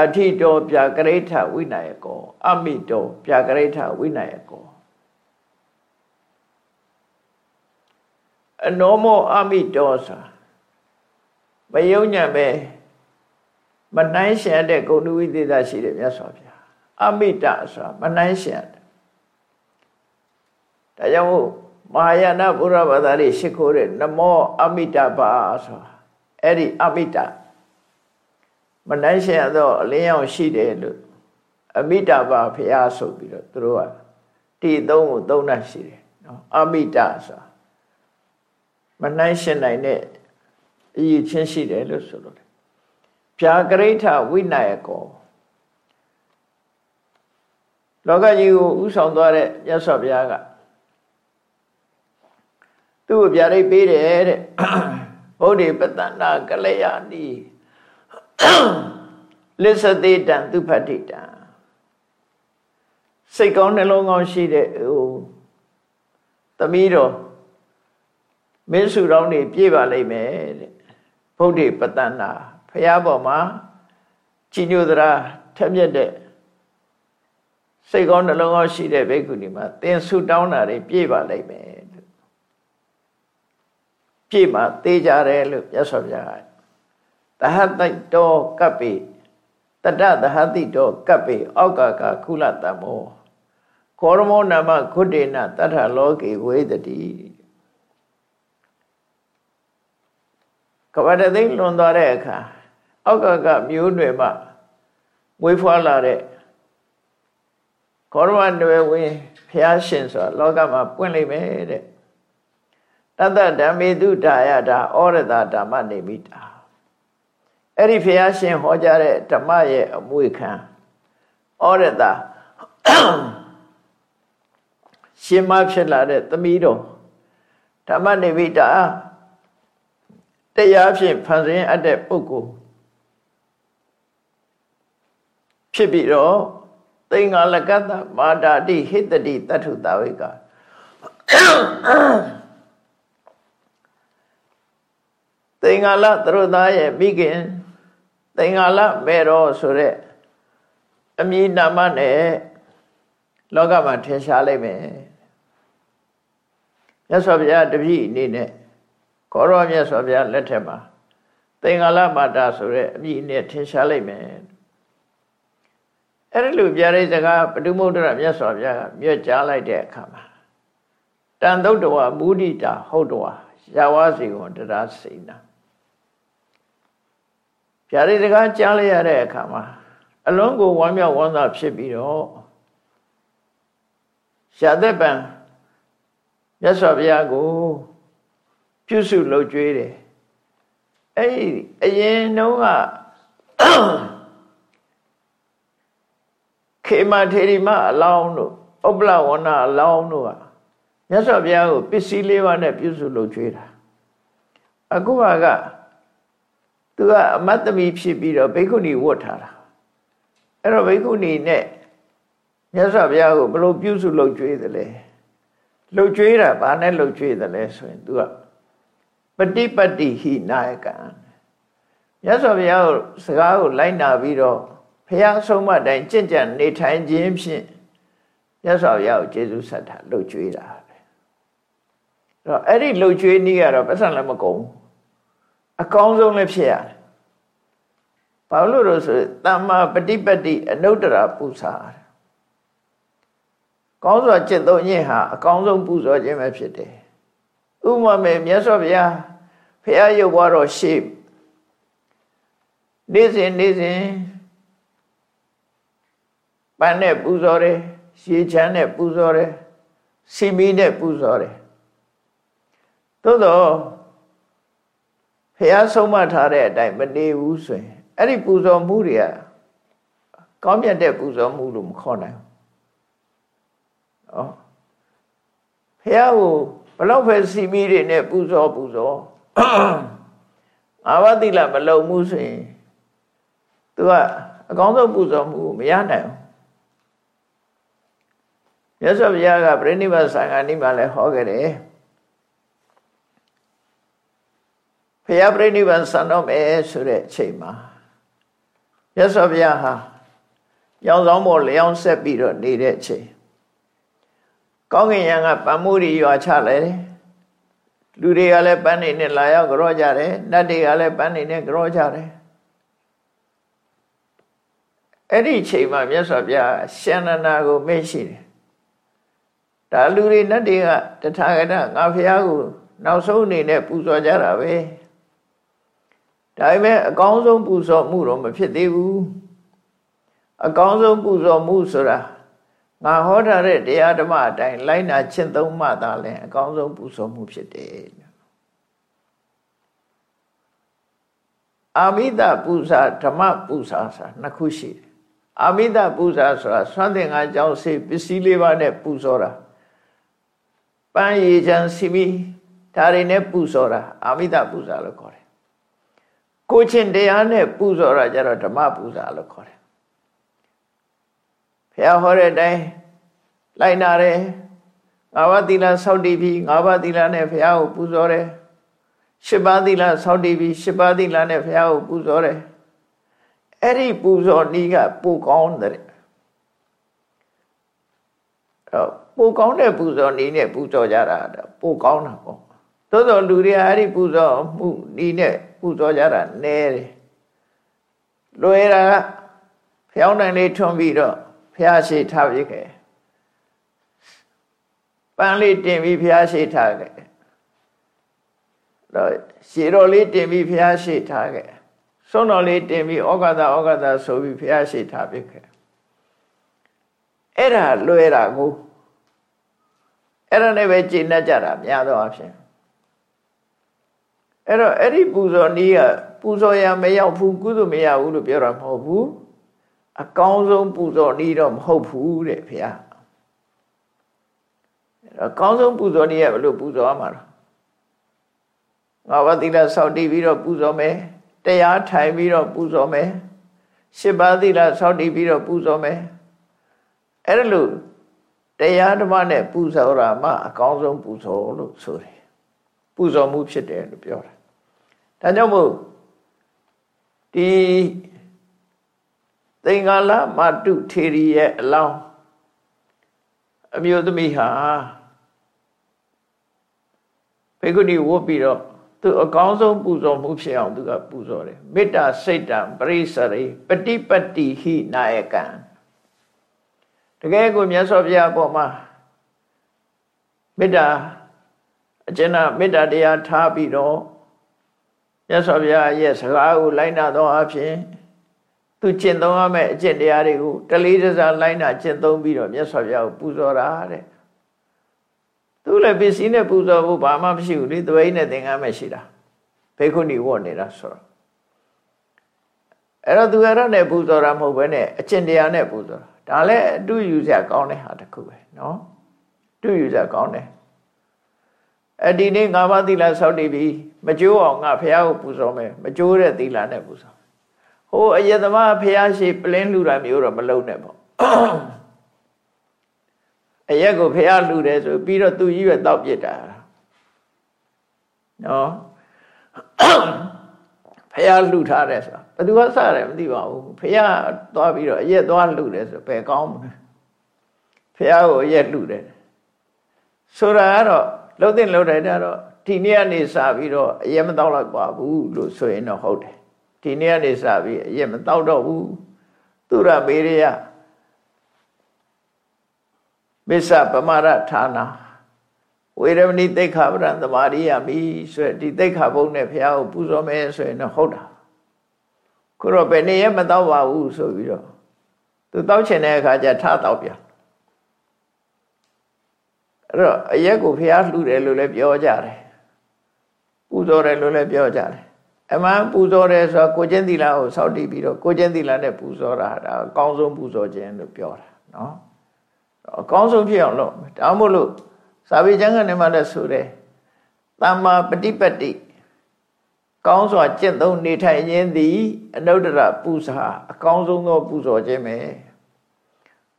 အထိတောပြကရိဋ္ဌဝိနာယကောအမိတောပြကရိဋ္ဌဝိနာယကောအနောမောအမိတောဆိုမယုံညံ့ပဲ မနှိုင်းရှင်တဲ့ဂုဏဝိသေသရှိတယ်မြတ်စွာဘုရားအမိတဆိုတာမနှိုင်းရှင်ဒါကြောင့်မို့မဟာယာနဘုရားဘာသာတွေရှ िख ိုးတဲ့နမောအမိတပါဆိုတာအဲ့ဒီအမိတမနှိုင်းရှင်တော့အလင်းရောင်ရှိတယ်လို့အမိတာပါဖះဆိုပြီးတော့သူတို့ကဒီသုံးကိုသုံးတတ်ရှိတယ်နော်အမိတာဆိုတာမနှိုင်းရှင်နိုင်တဲ့အရေးချင်းရှိတယ်လို့ဆိုလို့ ဖြာကရိဋ္ဌဝိနာယကောလောကကြီးကိုဥဆောင်သွားတဲ့မြတ်စွာဘုရားကသူ့ကိုဗျာဒိတ်ပေးတယ်တဲ့ဗုဒ္ဓေပတ္တနာကလျာဏီလစ္စသေးတံသူဖတ်တိတံစိတ်ကောင်းနှလုံးကောင်းရှိတဲ့ဟိုသမီးတော်မင်းစုတော်နေပြည့်ပါလိမ့်မယ်တဲ့ဗုဒ္ဓပတ္တနာ ဖះပေါ်မှာကြီးညိုသရာထက်မြက်တဲ့စိတ်ကောင်းနှလုံးကောင်းရှိတဲ့ဘိက္ခုနီမှာသင်ဆုတောင်းတာတွေပြည့်ပါလိမ့်မယ်လို့ပြည့်မှာသေးကြတယ်လို့မြတ်စွာဘုရားသဟတိတောကပ္ပိတတသဟတိတောကပ္ပိအောက်ကကကုလတမောခောရမောနာမခုတေနတထလောကေဝေတတိကပတသိမ့်လွန်သွားတဲ့အခါ အောက်ကကမျိုးတွေမှမွေးဖွားလာတဲ့ကောရမတွေဝင်ဖျားရှင်ဆိုတာလောကမှာပွင့်လိမ့်မယ်တဲ့တတ္တဓမ္မေတုဒါယတာဩရတာဓမ္မနေမိတာအဲ့ဒီဖျားရှင်ဟောကြားတဲ့ဓမ္မရဲ့အမွေခံဩရတာရှင်မဖြစ်လာတဲ့သမီးတော်ဓမ္မနေမိတာတရားဖြင့်ဖန်ဆင်းအပ်တဲ့ပုဂ္ဂိုလ် ဖြစ်ပြီးတော့သင်္ဃာလကတ္တမာတာတိဟိတတိတထုတာဝိကသင်္ဃာလသရသားရဲ့မိခင်သင်္ဃာလမေရောဆိုတဲ့အမည်နာမနဲ့လောကမှာထင်ရှားလိုက်မယ်မြတ်စွာဘုရားတပည့်အနေနဲ့ကောရောမြတ်စွာဘုရားလက်ထက်မှာသင်္ဃာလမာတာဆိုတဲ့အမည်နဲ့ထင်ရှားလိုက်မယ် အဲ့ဒီလိုပြတဲ့စကားပတုမုဒ္ဒရာမြတ်စွာဘုရားကမြွက်ကြားလိုက်တဲ့အခါမှာတန်သုတ်တော်မူဒိတာဟုတ်တော်ရဝါစီကိုတရားစိန်နာပြတဲ့စကားကြားလိုက်ရတဲ့အခါမှာအလုံးကိုဝမ်းမြောက်ဝမ်းသာဖြစ်ပြီးတော့ရှာသက်ပံမြတ်စွာဘုရားကိုပြုစုလုပ်ကြွေးတယ်အဲ့ဒီအရင်တုန်းက ခေမထေရီမအလောင်းတို့ဥပ္ပလဝဏအလောင်းတို့ကမြတ်စွာဘုရားကိုပစ္စည်းလေးပါးနဲ့ပြုစုလုပ်ကြွေးတာအခုကသူကအမတ်သမီးဖြစ်ပြီးတော့ဘိက္ခုနီဝတ်ထားတာအဲ့တော့ဘိက္ခုနီနဲ့မြတ်စွာဘုရားကိုဘလို့ပြုစုလုပ်ကြွေးတယ်လဲလှုပ်ကြွေးတာဘာနဲ့လှုပ်ကြွေးတယ်လဲဆိုရင် तू ကပฏิပတ္တိဟိနာယကံမြတ်စွာဘုရားကိုစကားကိုလိုက်နာပြီးတော့ ဘုရားဆုံးမတိုင်းကြင့်ကြံနေထိုင်ခြင်းဖြင့်မြတ်စွာဘုရားကိုကျေးဇူးဆက်တာလှုပ်ကြွေးတာပဲအဲ့တော့အဲ့ဒီလှုပ်ကြွေးနည်းကတော့ပတ်စံလည်းမကုန်အကောင်းဆုံးလည်းဖြစ်ရတယ်ဘာလို့လို့ဆိုတမ္မာပฏิပတ္တိအနုတ္တရာပူဇာကောင်းစွာจิตသုံးခြင်းဟာအကောင်းဆုံးပူဇော်ခြင်းပဲဖြစ်တယ်ဥပမာမဲ့မြတ်စွာဘုရားဖះရုပ်ဘွားတော်ရှိနေ့စဉ်နေ့စဉ် ပန်းနဲ့ပူဇော်တယ်ရှေးချမ်းနဲ့ပူဇော်တယ်စီမီနဲ့ပူဇော်တယ်သို့တော့ဖះဆုံးမထားတဲ့အတိုင်းမနေဘူးဆိုရင်အဲ့ဒီပူဇော်မှုတွေကကောင်းမြတ်တဲ့ပူဇော်မှုလို့မခေါ်နိုင်ဘူး။ဩဖះကိုဘလောက်ပဲစီမီတွေနဲ့ပူဇော်ပူဇော်ငါးပါးသီလမလုံမှုဆိုရင် तू ကအကောင်းဆုံးပူဇော်မှုကိုမရနိုင်ဘူး မြတ်စွာဘုရားကပြိဋိဘသံဃာနိမှာလည်းဟောခဲ့တယ်ဖျားပြိဋိဘံဆံတော့မယ်ဆိုတဲ့အချိန်မှာမြတ်စွာဘုရားဟာရောင်ဆောင်ပေါ်လျောင်းဆက်ပြီးတော့နေတဲ့အချိန်ကောင်းကင်ယံကပံမှုတွေရွာချလဲတယ်လူတွေကလည်းပန်းနေနဲ့လာရောက်ကြောကြတယ်နတ်တွေကလည်းပန်းနေနဲ့ကြောကြတယ်အဲ့ဒီချိန်မှာမြတ်စွာဘုရားရှန္ဒနာကိုမေ့ရှိတယ် ဒါလူတွေနတ်တွေကတထာဂတငါဖះကိုနောက်ဆုံးအနေနဲ့ပူဇော်ကြတာပဲဒါပေမဲ့အကောင်းဆုံးပူဇော်မှုတော့မဖြစ်သေးဘူးအကောင်းဆုံးပူဇော်မှုဆိုတာငါဟောထားတဲ့တရားဓမ္မအတိုင်းလိုက်နာကျင့်သုံးမှသာလဲအကောင်းဆုံးပူဇော်မှုဖြစ်တယ်အာမိတပူဇာဓမ္မပူဇာဆိုတာနှစ်ခုရှိတယ်အာမိတပူဇာဆိုတာသွမ်းသင်္ကန်းကြောင့်စေပစ္စည်းလေးပါးနဲ့ပူဇော်တာ ပန်းရည်ချမ်းစီမီဒါတွေနဲ့ပူဇော်တာအာမိတပူဇာလို့ခေါ်တယ်ကိုချင်းတရားနဲ့ပူဇော်တာကြတော့ဓမ္မပူဇာလို့ခေါ်တယ်ဘုရားဟောတဲ့အတိုင်းလိုက်နာတယ်ငါးပါးသီလစောင့်တည်ပြီးငါးပါးသီလနဲ့ဘုရားကိုပူဇော်တယ်ရှစ်ပါးသီလစောင့်တည်ပြီးရှစ်ပါးသီလနဲ့ဘုရားကိုပူဇော်တယ်အဲ့ဒီပူဇော်နည်းကပိုကောင်းတယ် အဲ့ပိုကောင်းတဲ့ပူဇော်နည်းနဲ့ပူဇော်ကြတာပိုကောင်းတာပေါ့သို့တော်လူတွေအဲ့ဒီပူဇော်မှုနည်းနဲ့ပူဇော်ကြတာနည်းတယ်လွယ်တာကဖျောင်းနိုင်လေးထွန်းပြီးတော့ဖះရှိထားပြခဲ့န်းလေးတင်ပြီးဘုရားရှိထားခဲ့တော့ရှည်တော်လေးတင်ပြီးဘုရားရှိထားခဲ့စွန်းတော်လေးတင်ပြီးဩဃတာဩဃတာဆိုပြီးဘုရားရှိထားပြခဲ့ အဲ့ဒါလွယ်တာကိုအဲ့ဒါနဲ့ပဲကျင့်တတ်ကြတာများသောအားဖြင့်အဲ့တော့အဲ့ဒီပူဇော်နည်းကပူဇော်ရမရောက်ဘူးကုသိုလ်မရဘူးလို့ပြောတာမဟုတ်ဘူးအကောင်းဆုံးပူဇော်နည်းတော့မဟုတ်ဘူးတဲ့ဗျာအဲ့တော့အကောင်းဆုံးပူဇော်နည်းကဘယ်လိုပူဇော်ရမှာလဲငါးပါးသီလစောင့်တည်ပြီးတော့ပူဇော်မယ်တရားထိုင်ပြီးတော့ပူဇော်မယ်ရှစ်ပါးသီလစောင့်တည်ပြီးတော့ပူဇော်မယ် အဲ့ဒါလို့တရားဓမ္မနဲ့ပူဇော်တာမှအကောင်းဆုံးပူဇော်လို့ဆိုတယ်ပူဇော်မှုဖြစ်တယ်လို့ပြောတာဒါကြောင့်မို့ဒီသင်္ကာလမတုထေရီရဲ့အလောင်းအမျိုးသမီးဟာဘေကုဏီဝတ်ပြီးတော့သူအကောင်းဆုံးပူဇော်မှုဖြစ်အောင်သူကပူဇော်တယ်မေတ္တာစိတ်တံပရိစရိပฏิပတ္တိဟိနာယကံ တကယ်ကိုမြတ်စွာဘုရားအပေါ်မှာမေတ္တာအကျဉ်းမေတ္တာတရားထားပြီးတော့မြတ်စွာဘုရားရဲ့စကားကိုလိုက်နာသောအဖြစ်သူကျင့်သုံးရမယ့်အကျင့်တရားတွေကိုတလေးတစားလိုက်နာကျင့်သုံးပြီးတော့မြတ်စွာဘုရားကိုပူဇော်တာတဲ့သူလည်းပစ္စည်းနဲ့ပူဇော်ဖို့ဘာမှမရှိဘူးလေသဘိနဲ့သင်္ကန်းပဲရှိတာဘေခုနီဝတ်နေတာဆိုတော့အဲ့တော့သူရတော့နဲ့ပူဇော်တာမဟုတ်ဘဲနဲ့အကျင့်တရားနဲ့ပူဇော်တာ ဒါလည်းအတူယူစရာကောင်းတဲ့ဟာတစ်ခုပဲနော်တူယူစရာကောင်းတယ်အဲ့ဒီနေ့ငါးပါးသီလဆောက်တည်ပြီးမကျိုးအောင်ငါဖះကိုပူဇော်မယ်မကျိုးတဲ့သီလနဲ့ပူဇော်ဟိုအယတမဖះရှိပလင်းလူတာမျိုးတော့မလုံးနဲ့ပေါ့အရက်ကိုဖះလူတယ်ဆိုပြီးတော့သူကြီးပဲတောက်ပြစ်တာနော်ဖះလူထားတယ်ဆို ယ်သူကစတယ်မသိပါဘူးဖះသွားပြီးတော့အရက်သွားလှူတယ်ဆိုဘယ်ကောင်းမလဲဖះကိုအရက်လှူတယ်ဆိုတာကတော့လှုပ်တဲ့လှုပ်တယ်ကြတော့ဒီနေ့ကနေစပြီးတော့အရက်မတောက်တော့ပါဘူးလို့ဆိုရင်တော့ဟုတ်တယ်ဒီနေ့ကနေစပြီးအရက်မတောက်တော့ဘူးသူရမေရိယမစ္ဆပမရဌာနာဝေရမဏိသိက္ခာပရံသမာရိယမိဆိုဒီသိက္ခာဘုံနဲ့ဘုရားကိုပူဇော်မယ်ဆိုရင်တော့ဟုတ်တာ ခုတော့ဘယ်နေရမတော့ပါဘူးဆိုပြီးတော့သူတောက်ချင်တဲ့အခါကျထတောက်ပြန်အဲ့တော့အရက်ကိုဘုရားလှူတယ်လို့လည်းပြောကြတယ်ပူဇော်တယ်လို့လည်းပြောကြတယ်အမှန်ပူဇော်တယ်ဆိုတော့ကိုကျင့်သီလကိုစောင့်တည်ပြီးတော့ကိုကျင့်သီလနဲ့ပူဇော်တာဒါအကောင်းဆုံးပူဇော်ခြင်းလို့ပြောတာနော်အကောင်းဆုံးဖြစ်အောင်လုပ်ဒါမှမဟုတ်လို့စာပေကျမ်းကနေမှလည်းဆိုတယ်တမ္မာပฏิပတ္တိ ကောင်းစွာကျင့်သုံးနေထိုင်ခြင်းသည်အနုတ္တရပူဇာအကောင်းဆုံးသောပူဇော်ခြင်းပဲ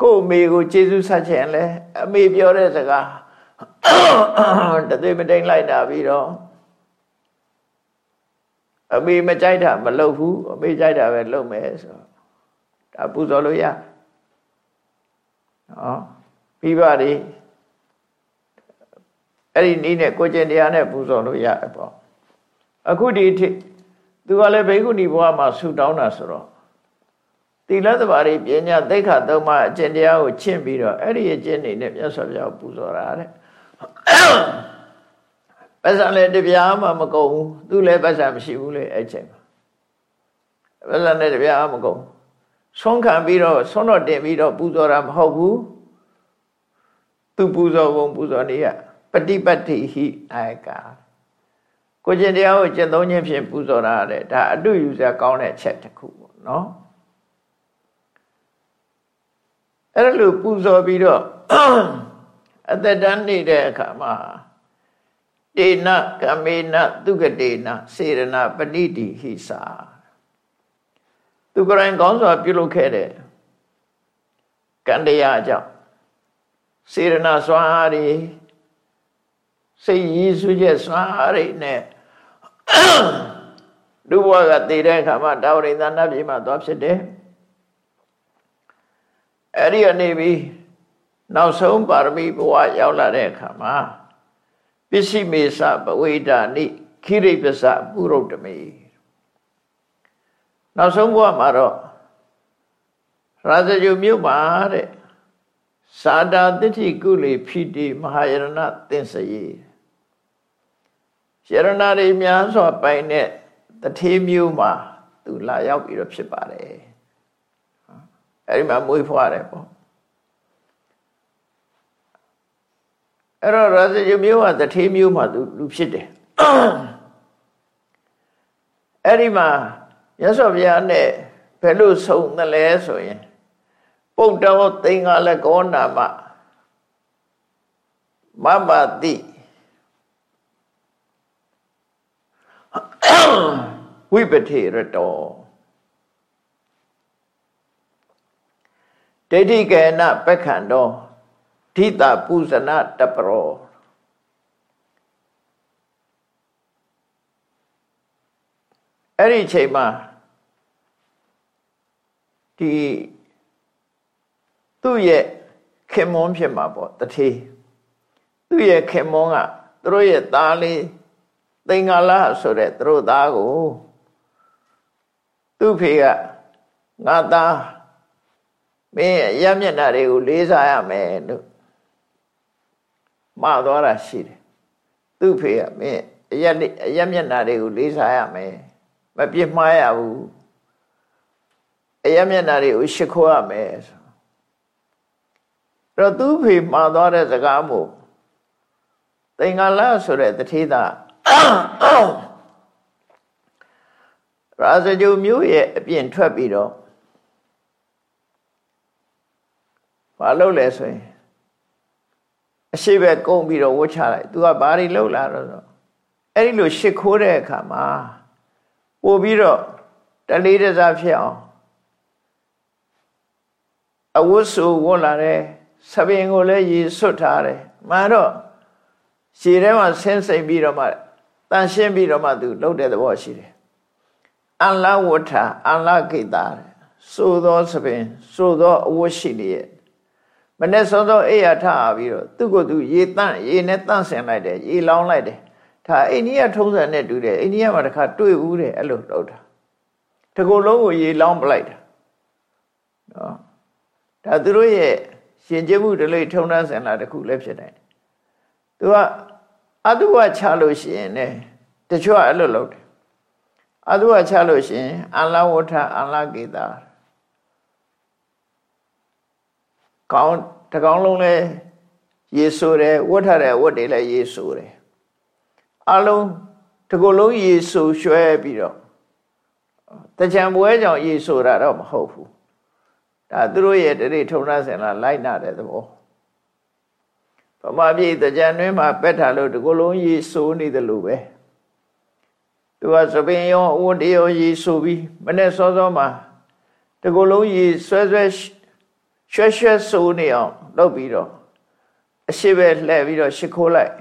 ကို့အမေကိုကျေးဇူးဆက်ခြင်းလဲအမေပြောတဲ့စကားတသိမတိန်လိုက်တာပြီးတော့အမေမကြိုက်တာမလုပ်ဘူးအမေကြိုက်တာပဲလုပ်မယ်ဆိုဒါပူဇော်လို့ရနော်ပြီးပါဒီအဲ့ဒီနည်းနဲ့ကိုကျင်တရားနဲ့ပူဇော်လို့ရတယ်ပေါ့ အခုဒီအထိသူကလည်းဘေကုဏီဘဝမှာဆူတောင်းတာဆိုတော့သီလသဘာတွေပညာသိက္ခာသုံးပါးအကျင့်တရားကိုချင့်ပြီးတော့အဲ့ဒီအကျင့်တွေနဲ့မြတ်စွာဘုရားပူဇော်တာတဲ့ပတ်စံလည်းတပြားမှမကုန်ဘူးသူလည်းပတ်စံမရှိဘူးလေအဲ့ချိန်မှာပတ်စံလည်းတပြားမကုန်ဆုံးခံပြီးတော့ဆုံးတော့တင်ပြီးတော့ပူဇော်တာမဟုတ်ဘူးသူပူဇော်ပုံပူဇော်နေရပฏิပတ်တိဟိအာယကာ ကိုကျင့်တရားကိုကျင့်သုံးခြင်းဖြင့်ပူဇော်တာတဲ့ဒါအတုယူစရာကောင်းတဲ့အချက်တစ်ခုပေါ့နော်အဲ့လိုပူဇော်ပြီးတော့အသက်တန်းနေတဲ့အခါမှာတေနကမေနသုကတေနစေရနာပဏိတိဟိစာသူကိုယ်တိုင်ကောင်းစွာပြုလုပ်ခဲ့တဲ့ကံတရားကြောင့်စေရနာစွမ်းအားတွေ စိတ်ရည်စုချက်စွမ်းအားတွေနဲ့လူဘဝကတည်တဲ့အခါမှာတာဝရိသနာပြည်မှာသွားဖြစ်တယ်အဲ့ဒီအနေပြီးနောက်ဆုံးပါရမီဘဝရောက်လာတဲ့အခါမှာပစ္စည်းမေသဘဝေဒာနိခိရိပစ္စပုရုတ္တမေနောက်ဆုံးဘဝမှာတော့ရာဇဂုမြို့မှာတဲ့သာတာတိဋ္ဌိကုလေဖိတိမဟာယရဏသင်္စယေ ယရဏတွေများစွာပိုင်တဲ့တထေးမျိုးမှာသူလာရောက်ပြီးတော့ဖြစ်ပါတယ်အဲဒီမှာမွေးဖွားတယ်ပေါ့အဲ့တော့ရသဇမျိုးကတထေးမျိုးမှာသူလူဖြစ်တယ်အဲ့ဒီမှာမြတ်စွာဘုရားနဲ့ဘယ်လိုဆုံသလဲဆိုရင်ပုတ်တော်သင်္ဃလကောနာမမမတိ ဝိပတိရတောဒိဋ္ဌိကေနပက္ခန္တောဓိတာပုဇနတပရောအဲ့ဒီချိန်မှာဒီသူ့ရဲ့ခင်မွန်းဖြစ်မှာပေါ့တထေးသူ့ရဲ့ခင်မွန်းကသူတို့ရဲ့သားလေး သင်္ကာလဆိုတဲ့သူတို့သားကိုသူ့ဖေကငါသားမင်းရမျက်နှာတွေကိုလေးစားရမယ်လို့မှားသွားတာရှိတယ်သူ့ဖေကမင်းအရက်အရက်မျက်နှာတွေကိုလေးစားရမယ်မပြစ်မှားရဘူးအရက်မျက်နှာတွေကိုရှ िख ိုးရမယ်ဆိုတော့သူ့ဖေမှားသွားတဲ့စကားမို့သင်္ကာလဆိုတဲ့တထေးသား ရာဇဂျုမျိုးရဲ့အပြင်ထွက်ပြီးတော့ဘာလုပ်လဲဆိုရင်အရှိပဲကုန်းပြီးတော့ဝှချလိုက်သူကဘာတွေလုပ်လာတော့ဆိုအဲ့ဒီလိုရှ िख ိုးတဲ့အခါမှာပို့ပြီးတော့တလေးတစားဖြစ်အောင်အဝတ်စုဝတ်လာတယ်သပင်ကိုလည်းရေဆွတ်ထားတယ်မှန်တော့ရှည်ထဲမှာဆင်းစိမ်ပြီးတော့မှ တန်ရှင်းပြီးတော့မှသူလှုပ်တဲ့သဘောရှိတယ်အလဝဋ္ဌအလကိတာစိုးသောသပင်စိုးသောအဝတ်ရှိလျက်မနေ့စောစောအိယာထပြီးတော့သူ့ကိုယ်သူရေတန့်ရေနဲ့တန့်ဆင်လိုက်တယ်ရေလောင်းလိုက်တယ်ဒါအိန္ဒိယထုံးစံနဲ့တူတယ်အိန္ဒိယမှာတစ်ခါတွေ့ဦးတယ်အဲ့လိုလုပ်တာတကူလုံးကိုရေလောင်းပလိုက်တာနော်ဒါသူတို့ရဲ့ရှင်ကျမှုတလေးထုံနှန်းစင်လာတခုလည်းဖြစ်တယ်သူက အတုဝချလို့ရှိရင်ねတချို့အဲ့လိုလုပ်တယ်အတုဝချလို့ရှိရင်အလဝဋ္ဌအလကေတာကောင်းတကောင်းလုံးလဲရေဆိုတယ်ဝတ်ထတဲ့ဝတ်တွေလည်းရေဆိုတယ်အလုံးတကူလုံးရေဆိုရွှဲပြီးတော့တကြံပွဲကြောင့်ရေဆိုတာတော့မဟုတ်ဘူးဒါသူတို့ရဲ့တတိထုံရဆင်လာလိုက်နာတဲ့သဘော ဗမာပြည်တကြံတွင်းမှာပက်ထားလို့တကူလုံးရေဆိုနေတယ်လို့ပဲသူကသပင်ရောအဝတ်တရောရေဆိုပြီးမနဲ့စောစောမှာတကူလုံးရေဆွဲဆွဲရွှဲရွှဲဆိုနေအောင်လုပ်ပြီးတော့အရှိပဲလှည့်ပြီးတော့ရှ िख ိုးလိုက်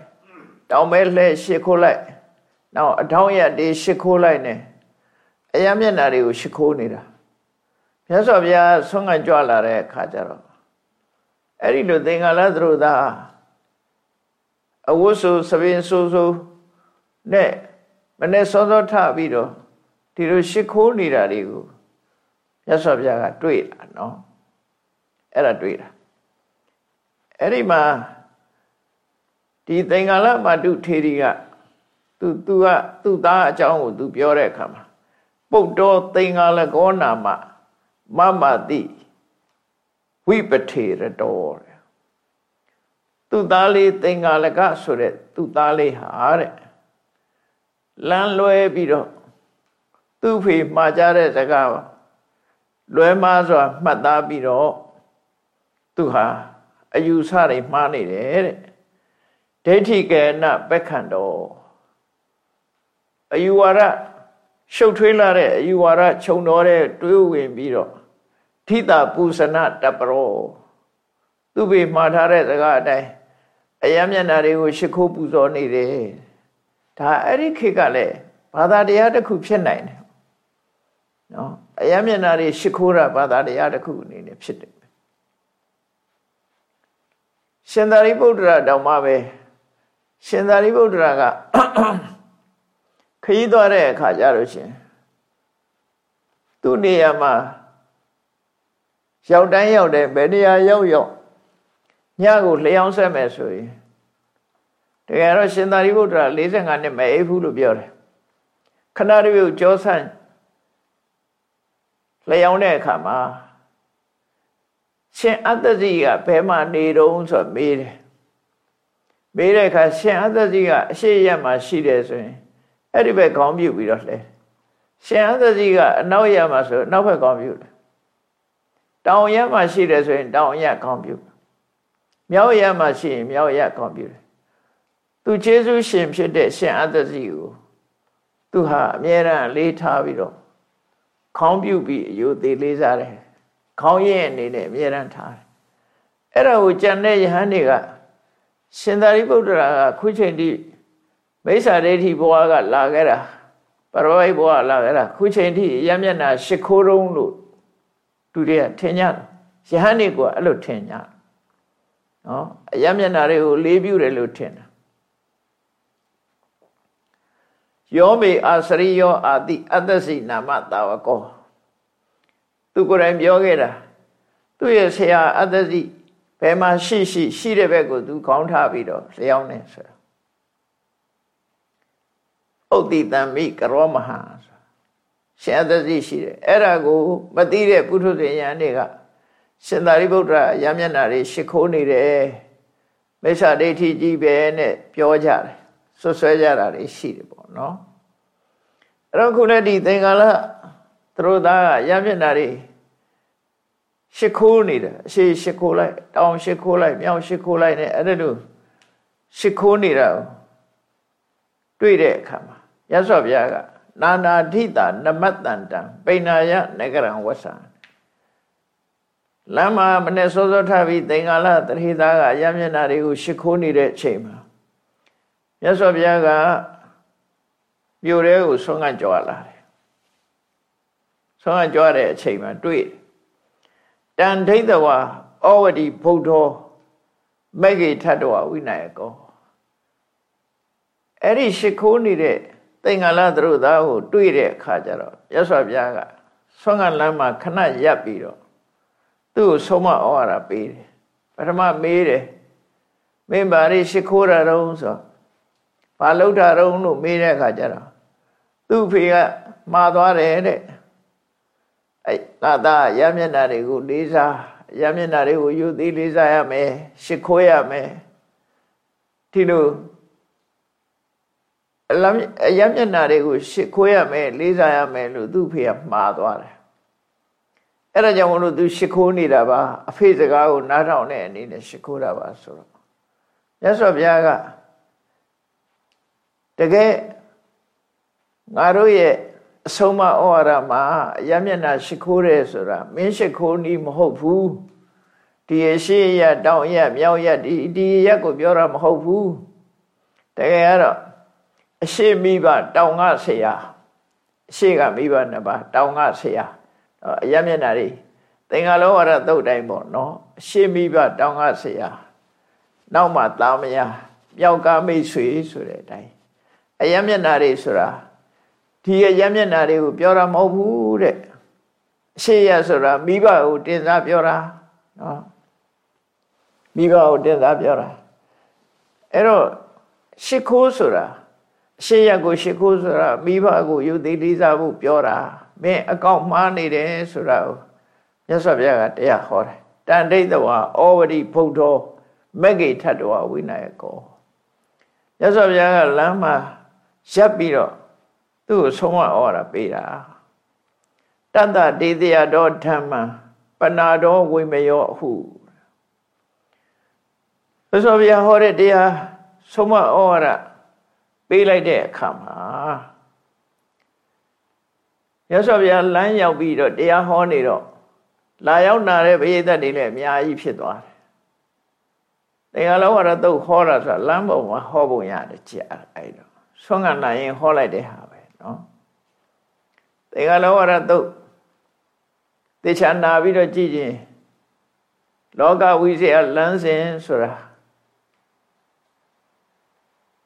တောင်မဲလှည့်ရှ िख ိုးလိုက်နောက်အထောင်းရက်တွေရှ िख ိုးလိုက်နေအယမျက်နာတွေကိုရှ िख ိုးနေတာမြတ်စွာဘုရားဆွမ်းခံကြွလာတဲ့အခါကျတော့အဲ့ဒီလိုသင်္ဃာလသရုသာ အဝတ်ဆိုသပင်ဆိုဆိုနဲ့မနေ့စောစောထပြီးတော့ဒီလိုရှ िख ိုးနေတာတွေကိုမြတ်စွာဘုရားကတွေ့တာနော်အဲ့ဒါတွေ့တာအဲ့ဒီမှာဒီသင်္ကာလမတုထေရီကသူသူကသူ့သားအကြောင်းကိုသူပြောတဲ့အခါမှာပုတ်တော်သင်္ကာလကောနာမမမတိဝိပထေရတော်တဲ့ သူ့သားလေးသင်္ကာလကဆိုတဲ့သူ့သားလေးဟာတဲ့လမ်းလွဲပြီးတော့သူ့ဖေမှားကြတဲ့စကားလွဲမှားစွာမှတ်သားပြီးတော့သူဟာအယူဆတွေမှားနေတယ်တဲ့ဒိဋ္ဌိကေနပက္ခန္တောအယူဝါဒရှုပ်ထွေးလာတဲ့အယူဝါဒခြုံတော်တဲ့တွေးဝင်ပြီးတော့ထိတာပုစနတပရောသူပေမှားထားတဲ့စကားအတိုင်း အယမျက်နာတွေကိုရှ िख ိုးပူဇော်နေတယ်ဒါအဲ့ဒီခေတ်ကလည်းဘာသာတရားတစ်ခုဖြစ်နိုင်တယ်နော်အယမျက်နာတွေရှ िख ိုးတာဘာသာတရားတစ်ခုအနေနဲ့ဖြစ်တယ်ရှင်သာရိပုတ္တရာတောင်မှပဲရှင်သာရိပုတ္တရာကခရီးသွားတဲ့အခါကျတော့ရှင်သူ့နေရာမှာရောက်တိုင်းရောက်တယ်ဘယ်နေရာရောက်ရောက် ညကိုလျှောင်းဆက်မယ်ဆိုရင်တကယ်တော့ရှင်သာရိပုတ္တရာ45နှစ်မအေးဘူးလို့ပြောတယ်ခဏတည်းကိုကြောဆန့်လျှောင်းတဲ့အခါမှာရှင်အတ္တဇိကဘယ်မှာနေတုံးဆိုမေးတယ်မေးတဲ့အခါရှင်အတ္တဇိကအရှိရက်မှာရှိတယ်ဆိုရင်အဲ့ဒီဘက်ခေါင်းပြုတ်ပြီးတော့လှဲရှင်အတ္တဇိကအနောက်ရက်မှာဆိုနောက်ဘက်ခေါင်းပြုတ်တယ်တောင်ရက်မှာရှိတယ်ဆိုရင် တောင်ရက်ခေါင်းပြုတ် မြောက်ရက်မှာရှိရင်မြောက်ရက်ခေါင်းပြုတ်တယ်သူကျေးဇူးရှင်ဖြစ်တဲ့ရှင်အတ္တဇိကိုသူဟာအမြဲတမ်းလေးထားပြီးတော့ခေါင်းပြုတ်ပြီးအယုသေးလေးစားတယ်ခေါင်းရင်အနေနဲ့အမြဲတမ်းထားတယ်အဲ့ဒါကိုကြံတဲ့ယဟန်တွေကရှင်သာရိပုတ္တရာကခုချိန်ထိမိစ္ဆာဒိဋ္ဌိဘဝကလာခဲ့တာပရဝိဘဝလာခဲ့တာခုချိန်ထိရမျက်နာရှ िख ိုးတုံးလို့သူတွေကထင်ကြတယ်ယဟန်တွေကအဲ့လိုထင်ကြ နော်အရမျက်နာတွေကိုလေးပြူတယ်လို့ထင်တာယောမေအာစရိယောအာတိအတ္တစီနာမတာဝကောသူကိုယ်တိုင်ပြောခဲ့တာသူ့ရဲ့ဆရာအတ္တစီဘယ်မှာရှိရှိရှိတဲ့ဘက်ကိုသူခေါင်းထားပြီးတော့လျှောင်းနေဆိုတာဥဒ္တိတံမိကရောမဟာရှင်အတ္တစီရှိတယ်အဲ့ဒါကိုမသိတဲ့ပုထုဇဉ်ယန္တွေက ရှင်သာရိပုတ္တရာရမျက်နာတွေရှ िख ိုးနေတယ်မိစ္ဆာဒိဋ္ဌိကြီးပဲနဲ့ပြောကြတယ်ဆွဆွဲကြတာတွေရှိတယ်ပေါ့နော်အဲ့တော့ခုလည်းဒီသင်္ကာလသူတို့သားကရမျက်နာတွေရှ िख ိုးနေတယ်အရှိရှ िख ိုးလိုက်တောင်ရှ िख ိုးလိုက်မြောက်ရှ िख ိုးလိုက်နဲ့အဲ့ဒါလိုရှ िख ိုးနေတာတွေ့တဲ့အခါမှာရသော်ဘုရားကနာနာထိတာနမတ္တန်တံပိဏာယနဂရံဝဆံ လမ်းမှာမနဲ့စောစောထပြီးသင်္ကာလတထေသားကရမျက်နာတွေကိုရှ िख ိုးနေတဲ့အချိန်မှာမြတ်စွာဘုရားကမြို့ရဲကိုဆွမ်းကကြွားလာတယ်ဆွမ်းကကြွားတဲ့အချိန်မှာတွေ့တန်ဒိဋ္ဌဝါဩဝတိဗုဒ္ဓောမဂ္ဂေထတ္တဝဝိနာယကောအဲ့ဒီရှ िख ိုးနေတဲ့သင်္ကလသရုသားကိုတွေ့တဲ့အခါကျတော့ရသော်ဘုရားကဆွမ်းကလမ်းမှာခဏရပ်ပြီးတော့ သူ့ကိုဆုံးမဩဝါဒပေးတယ်ပထမမေးတယ်မင်းဘာတွေရှ िख ိုးရတော့ဆိုဘာလောက်တာတော့လို့မေးတဲ့အခါကျတော့သူ့ဖေကမှားသွားတယ်တဲ့အဲ့သာသာရမျက်နာတွေကိုလေးစားရမျက်နာတွေကိုယူသေးလေးစားရမယ်ရှ िख ိုးရမယ်ဒီလိုအလရမျက်နာတွေကိုရှ िख ိုးရမယ်လေးစားရမယ်လို့သူ့ဖေကမှားသွားတယ် အဲ့ဒါကြောင့်မလို့သူရှ िख ိုးနေတာပါအဖေစကားကိုနားထောင်တဲ့အနေနဲ့ရှ िख ိုးတာပါဆိုတော့မြတ်စွာဘုရားကတကယ်ငါတို့ရဲ့အဆုံးမဩဝါဒမှာအယမျက်နှာရှိခိုးတယ်ဆိုတာမင်းရှိခိုးနီးမဟုတ်ဘူးဒီအရှိရတောင်ရမြောက်ရဒီဒီရက်ကိုပြောတာမဟုတ်ဘူးတကယ်ကတော့အရှိမိဘတောင်ကဆရာအရှိကမိဘနှစ်ပါးတောင်ကဆရာ အယမျက်နှာတွေသင်္ဃလောဝရသုတ်တိုင်းပေါ့နော်အရှိမိဘတောင်ကဆရာနောက်မှတာမယာမြောက်ကမိတ်ဆွေဆိုတဲ့အတိုင်းအယမျက်နှာတွေဆိုတာဒီအယမျက်နှာတွေကိုပြောတာမဟုတ်ဘူးတဲ့အရှိရဆိုတာမိဘကိုတင်စားပြောတာနော်မိဘကိုတင်စားပြောတာအဲ့တော့ရှ िख ိုးဆိုတာအရှိရကိုရှ िख ိုးဆိုတာမိဘကိုယူသေးလေးစားဖို့ပြောတာ မင်းအကောင့်မှားနေတယ်ဆိုတာကိုမြတ်စွာဘုရားကတရားဟောတယ်တန်တိတ်တဝါဩဝတိဖုဒ္ဓောမဂ္ဂိထတဝဝိနာယကောမြတ်စွာဘုရားကလမ်းမှာရပ်ပြီးတော့သူ့ကိုဆုံးမဩဝါဒပေးတာတတ္တတေတယတော်ဓမ္မပနာတော်ဝိမယောဟုသစ္စာဗျာဟောတဲ့တရားဆုံးမဩဝါဒပေးလိုက်တဲ့အခါမှာ ရသော်ဗျာလမ်းရောက်ပြီးတော့တရားဟောနေတော့လာရောက်နာတဲ့ဘိသက်တွေလည်းအများကြီးဖြစ်သွားတယ်။တရားလောကတော့တုတ်ဟောတာဆိုတာလမ်းပေါ်မှာဟောပုံရတယ်ကြာအဲ့တော့ဆွမ်းကနိုင်ရင်ဟောလိုက်တဲ့ဟာပဲနော်တေကလောဝရတုတ်တေချာနာပြီးတော့ကြည့်ခြင်းလောကဝိဇ္ဇာလမ်းစဉ်ဆိုတာ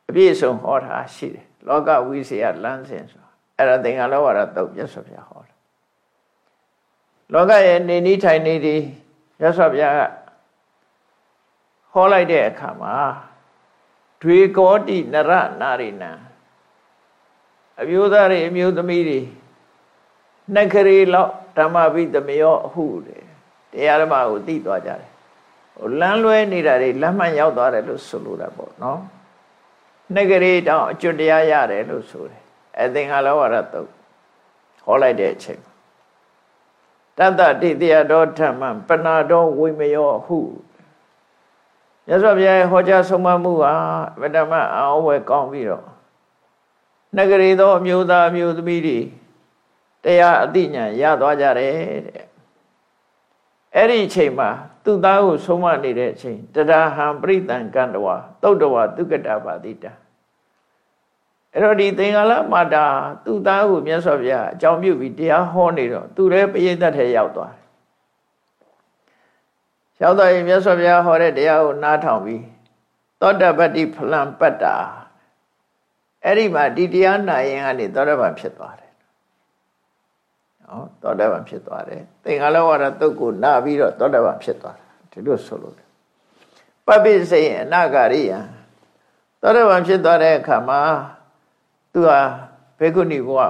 အပြည့်စုံဟောတာရှိတယ်လောကဝိဇ္ဇာလမ်းစဉ်ဆိုတာ အဲ့ဒါသင်္ကလောဝရတုတ်မြတ်စွာဘုရားဟောတာလောကရဲ့နေနီးထိုင်နေဒီမြတ်စွာဘုရားကဟဟောလိုက်တဲ့အခါမှာဒွေကောတိနရနာရိနံအမျိုးသားတွေအမျိုးသမီးတွေနှက်ကလေးလောက်ဓမ္မပိသမယောအဟုတယ်တရားဓမ္မကိုသိသွားကြတယ်ဟိုလမ်းလွဲနေတာတွေလမ်းမှန်ရောက်သွားတယ်လို့ဆိုလိုတာပေါ့နော်နှက်ကလေးတောင်အကျွတ်တရားရတယ်လို့ဆိုတယ် အသင်္ဃာလောဝရတုတ်ဟောလိုက်တဲ့အချိန်တတ္တတိတရားတော်ဓမ္မပဏာတော်ဝိမယောဟုမြတ်စွာဘုရားဟောကြားဆုံးမမှုဟာဗတ္တမအောင်ဝဲကောင်းပြီးတော့နဂရီသောအမျိုးသားအမျိုးသမီးတွေတရားအသိဉာဏ်ရသွားကြတယ်တဲ့အဲ့ဒီအချိန်မှာသူ့သားကိုဆုံးမနေတဲ့အချိန်တရာဟံပရိတံကန္တဝသုတ်တဝသုကတပါတိတ အဲ့တော့ဒီသင်္ဃာလမာတာသူ့သားကိုမြတ်စွာဘုရားအကြောင်းပြုပြီးတရားဟောနေတော့သူလည်းပရိသတ်ထဲရောက်သွားတယ်ရောက်သွားရင်မြတ်စွာဘုရားဟောတဲ့တရားကိုနားထောင်ပြီးသောတပတ္တိဖလံပတ္တာအဲ့ဒီမှာဒီတရားနာရင်ကနေသောတပန်ဖြစ်သွားတယ်နော်သောတပန်ဖြစ်သွားတယ်သင်္ဃာလဝရတုတ်ကိုနာပြီးတော့သောတပန်ဖြစ်သွားတယ်ဒီလိုဆိုလို့ပပိစိတ်အနာဂရိယသောတပန်ဖြစ်သွားတဲ့အခါမှာ သူဟာဘေကုဏီဘဝ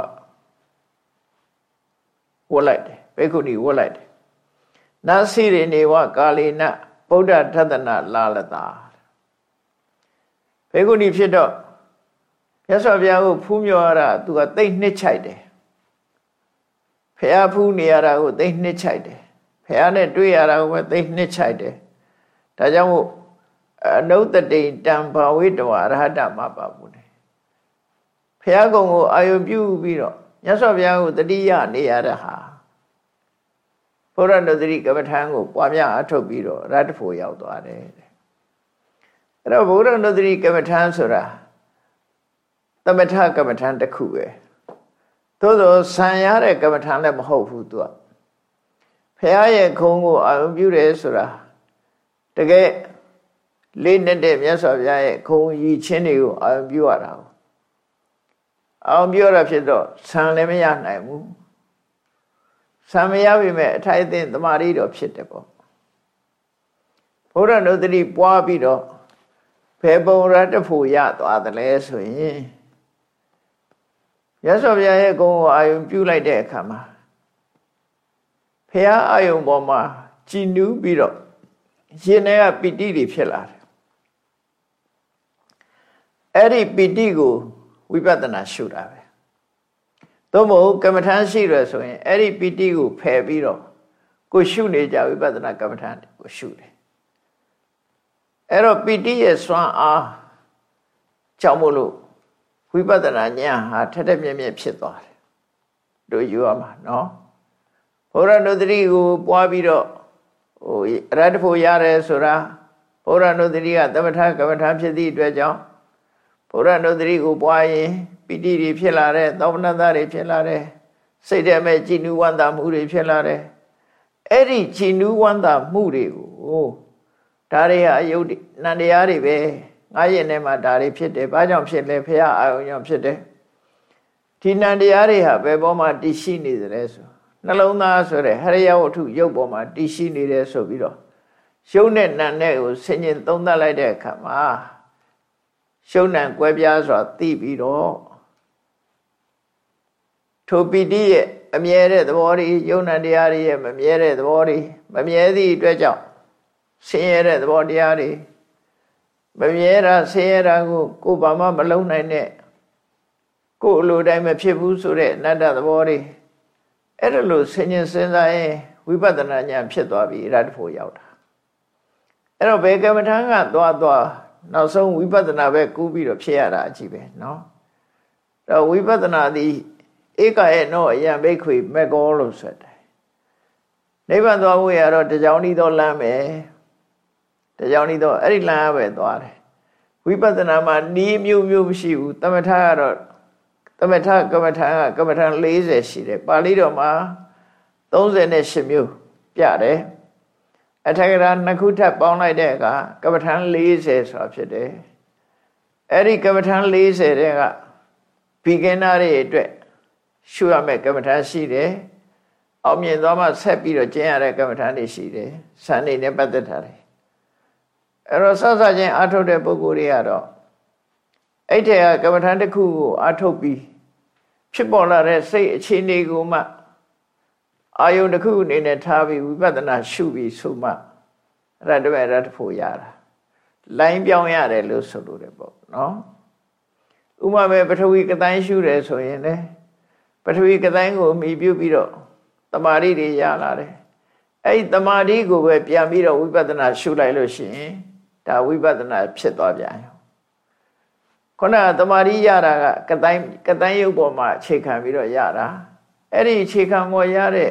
ဝတ်လိုက်တယ်ဘေကုဏီဝတ်လိုက်တယ်နာစီရိနေဝကာလေနဗုဒ္ဓထသနာလာလတာဘေကုဏီဖြစ်တော့မြတ်စွာဘုရားကိုဖူးမြော်ရတာသူကသိမ့်နှစ်ချိုက်တယ်ဖះဖူးနေရတာကိုသိမ့်နှစ်ချိုက်တယ်ဖះနဲ့တွေ့ရတာကိုပဲသိမ့်နှစ်ချိုက်တယ်ဒါကြောင့်မို့အနုတတိတံဘာဝိတဝရဟတမပါဘူးလေ ဖះကုံကိုအာယုပြုပြီးတော့မြတ်စွာဘုရားကိုတတိယနေရတဲ့ဟာဘုရားနုဒတိကမ္မထံကိုပွားများအထုတ်ပြီးတော့ရတ္တဖို့ရောက်သွားတယ်တဲ့အဲ့တော့ဘုရားနုဒတိကမ္မထံဆိုတာသမထကမ္မထံတစ်ခုပဲသို့သောဆံရတဲ့ကမ္မထံလည်းမဟုတ်ဘူးသူကဖះရဲ့ခုံကိုအာရုံပြုတယ်ဆိုတာတကယ်လေးနဲ့တဲ့မြတ်စွာဘုရားရဲ့ခုံရည်ချင်းတွေကိုအာရုံပြုရတာကို အာရုံပြုရတာဖြစ်တော့ဆံလည်းမရနိုင်ဘူးဆံမရပြီမဲ့အထိုက်အသင့်တမာရီတော့ဖြစ်တယ်ပေါ့ဘုရားနုဒတိပွားပြီးတော့ဘယ်ပုံရတဖို့ရသွားတယ်လဲဆိုရင်ရသော်ဘုရားရဲ့ဂုဏ်ကိုအာယုံပြုလိုက်တဲ့အခါမှာဖះအာယုံပေါ်မှာကြည်နူးပြီးတော့ရှင်ထဲကပီတိတွေဖြစ်လာတယ်အဲ့ဒီပီတိကို ဝိပဿနာရှုတာပဲသို့မဟုတ်ကမ္မထမ်းရှိရဆိုရင်အဲ့ဒီပီတိကိုဖယ်ပြီးတော့ကိုရှုနေကြဝိပဿနာကမ္မထမ်းကိုရှုတယ်အဲ့တော့ပီတိရဲ့စွမ်းအားကြောင့်မို့လို့ဝိပဿနာဉာဏ်ဟာထက်ထက်မြက်မြက်ဖြစ်သွားတယ်တို့ယူရမှာနော်ဘုရားနုဒတိကိုပွားပြီးတော့ဟိုရတ္တဖို့ရတယ်ဆိုတာဘုရားနုဒတိကသမထကမ္မထာဖြစ်သည့်အတွက်ကြောင့် ဘုရားနုဒတိကိုပွားရင်ပီတိတွေဖြစ်လာတယ်သောမနတတွေဖြစ်လာတယ်စိတ်ထဲမဲ့ကြည်နူးဝမ်းသာမှုတွေဖြစ်လာတယ်အဲ့ဒီကြည်နူးဝမ်းသာမှုတွေကိုဒါတွေဟာအယုတ်နန္တရားတွေပဲငါးရင်ထဲမှာဒါတွေဖြစ်တယ်ဘာကြောင့်ဖြစ်လဲဖះအာယုံကြောင့်ဖြစ်တယ်ဒီနံတရားတွေဟာဘယ်ပေါ်မှာတည်ရှိနေသလဲဆိုနှလုံးသားဆိုတဲ့ဟရိယဝတ္ထုရုပ်ပေါ်မှာတည်ရှိနေတယ်ဆိုပြီးတော့ရှုံးတဲ့နံနဲ့ကိုဆင်ញင်သုံးသပ်လိုက်တဲ့အခါမှာ ရှုံးနံကွဲပြားစွာသိပြီးတော့ထိုပီတိရဲ့အမြဲတဲ့သဘောတွေယုံနံတရားတွေရဲ့မမြဲတဲ့သဘောတွေမမြဲသည့်အတွက်ကြောင့်ဆင်းရဲတဲ့သဘောတရားတွေမမြဲတာဆင်းရဲတာကိုကိုယ်ဘာမှမလုံးနိုင်တဲ့ကိုယ်အလိုတိုင်းမဖြစ်ဘူးဆိုတဲ့အနတ္တသဘောတွေအဲ့ဒါလို့ဆင်ញင်စဉ်းစားရင်ဝိပဿနာဉာဏ်ဖြစ်သွားပြီအဲ့ဒါတဖို့ရောက်တာအဲ့တော့ဘယ်ကမ္မထာကသွားသွား နောက်ဆုံးဝိပဿနာပဲကူးပြီးတော့ဖြစ်ရတာအကြည့်ပဲနော်တော့ဝိပဿနာသည်ဧကရဲ့နောအယံဘိခွေမက်ကောလို့ဆိုတယ်နိဗ္ဗာန်သွားဖို့ရတော့တကြောင်ဤသောလမ်းပဲတကြောင်ဤသောအဲ့ဒီလမ်းပဲသွားတယ်ဝိပဿနာမှာဤမျိုးမျိုးမရှိဘူးတမထကတော့တမထကမ္မထကကမ္မထ40ရှိတယ်ပါဠိတော်မှာ38မျိုးပြတယ် အထက်ကရာနှစ်ခုထပ်ပေါင်းလိုက်တဲ့အခါကမ္မထာ40ဆိုတာဖြစ်တယ်အဲ့ဒီကမ္မထာ40တဲ့ကဘီဂင်နာတွေအတွက်ရှုရမယ့်ကမ္မထာရှိတယ်အောင်မြင်သွားမှဆက်ပြီးတော့ကျင့်ရတဲ့ကမ္မထာတွေရှိတယ်ဆန်နေနဲ့ပတ်သက်တာတယ်အဲ့တော့စစချင်းအာထုတ်တဲ့ပုဂ္ဂိုလ်တွေကတော့အဲ့ထဲကကမ္မထန်တစ်ခုကိုအာထုတ်ပြီးဖြစ်ပေါ်လာတဲ့စိတ်အခြေအနေကိုမှ အာယုန်တစ်ခုအနေနဲ့ထားပြီးဝိပဿနာရှုပြီးဆိုမှရတ္တဝရတ္တဖို့ရတာလိုင်းပြောင်းရတယ်လို့ဆိုလို့တယ်ပေါ့နော်ဥမာပဲပထဝီကတိုင်းရှုတယ်ဆိုရင်လေပထဝီကတိုင်းကိုမိပြုပြီးတော့တမာရီတွေရလာတယ်အဲ့ဒီတမာရီကိုပဲပြန်ပြီးတော့ဝိပဿနာရှုလိုက်လို့ရှိရင်ဒါဝိပဿနာဖြစ်သွားပြန်ရောခုနကတမာရီရတာကကတိုင်းကတိုင်းရုပ်ပေါ်မှာအခြေခံပြီးတော့ရတာအဲ့ဒီအခြေခံပေါ်ရတဲ့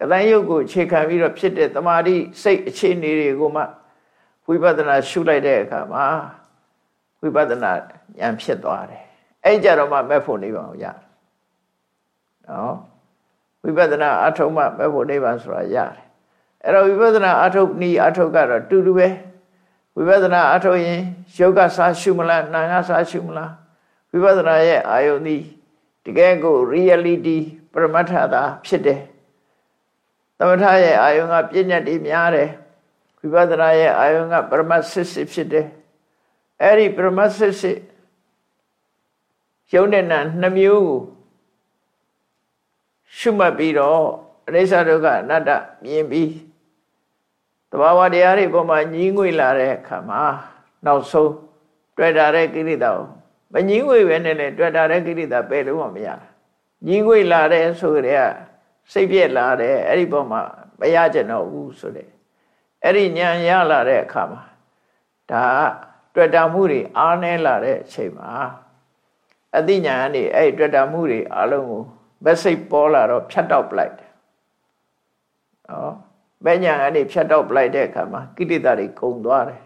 ကတိုင်းရုပ်ကိုအခြေခံပြီးတော့ဖြစ်တဲ့တမာရီစိတ်အခြေအနေတွေကိုမှဝိပဿနာရှုလိုက်တဲ့အခါမှာဝိပဿနာဉာဏ်ဖြစ်သွားတယ်အဲ့ကြတော့မှမက်ဖို့နိဗ္ဗာန်ကိုရနော်ဝိပဿနာအထုံးမှမက်ဖို့နိဗ္ဗာန်ဆိုတာရတယ်အဲ့တော့ဝိပဿနာအထုပ်နီးအထုပ်ကတော့တူတူပဲဝိပဿနာအထုပ်ရင်ယောဂစာရှုမလားနာငါစာရှုမလားဝိပဿနာရဲ့အာယုန်ဒီတကယ်ကို reality ပရမတ္ထတာဖြစ်တယ် သမထရဲ့အာယုန်ကပြည့်ညတ်တွေများတယ်ဝိပဿနာရဲ့အာယုန်ကပရမတ်စစ်စစ်ဖြစ်တယ်အဲ့ဒီပရမတ်စစ်စစ်ရုံနဲ့နာနှမျိုးကိုရှုမှတ်ပြီးတော့အရိစ္ဆဒုက္ခအနတ္တမြင်ပြီးတဘာဝတရားတွေပေါ်မှာညီးငွေလာတဲ့အခါမှာနောက်ဆုံးတွေ့တာတဲ့ကိရိတာကိုမညီးငွေပဲနဲ့လေတွေ့တာတဲ့ကိရိတာပဲလို့မရညီးငွေလာတဲ့ဆိုကြတဲ့ စိတ်ပြက်လာတဲ့အဲ့ဒီပေါ်မှာမရကြတော့ဘူးဆိုတဲ့အဲ့ဒီဉာဏ်ရလာတဲ့အခါမှာဒါတွေ့တာမှုတွေအားနည်းလာတဲ့အချိန်မှာအသိဉာဏ်ကနေအဲ့ဒီတွေ့တာမှုတွေအလုံးကို message ပေါ်လာတော့ဖြတ်တောက်ပလိုက်တယ်နော်ဘယ်ညာကနေဖြတ်တော့ပလိုက်တဲ့အခါမှာကိလေသာတွေကုန်သွားတယ်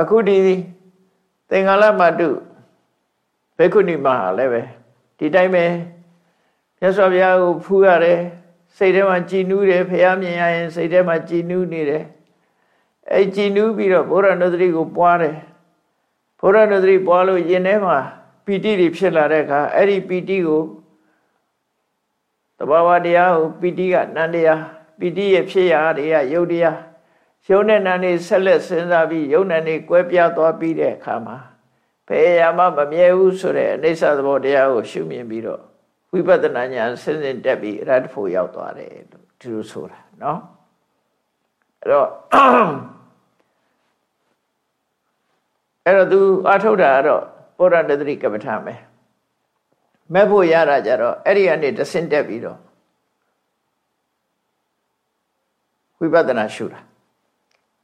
အခုဒီသင်္ကာလမတုဘေကုဏီမဟာလည်းပဲဒီတိုင်းပဲ မြတ်စွာဘုရားကိုဖူးရတယ်စိတ်ထဲမှာကြည်နူးတယ်ဖះမြင်ရရင်စိတ်ထဲမှာကြည်နူးနေတယ်အဲကြည်နူးပြီးတော့ဘုရားနုဒတိကိုပွားတယ်ဘုရားနုဒတိပွားလို့ယင်ထဲမှာပီတိတွေဖြစ်လာတဲ့အခါအဲ့ဒီပီတိကိုတဘာဝတရားကိုပီတိကနန္တရားပီတိရဲ့ဖြစ်ရာတွေကယုတ်တရားယုံနဲ့နာနေဆက်လက်စဉ်းစားပြီးယုံနဲ့နေကွဲပြားသွားပြီးတဲ့အခါမှာဘယ်ရာမှမမြဲဘူးဆိုတဲ့အိဋ္ဌသဘောတရားကိုရှုမြင်ပြီးတော့ ဝိပဿနာဉာဏ်ဆင်းဆင်းတက်ပြီးအရတ္တဖို့ရောက်သွားတယ်လို့ဒီလိုဆိုတာနော်အဲ့တော့အဲ့တော့သူအထုတ်တာကတော့ပုရဏတတိကပ္ပထာမယ်မဲ့ဖို့ရတာကြတော့အဲ့ဒီကနေတဆင့်တက်ပြီးတော့ဝိပဿနာရှုတာ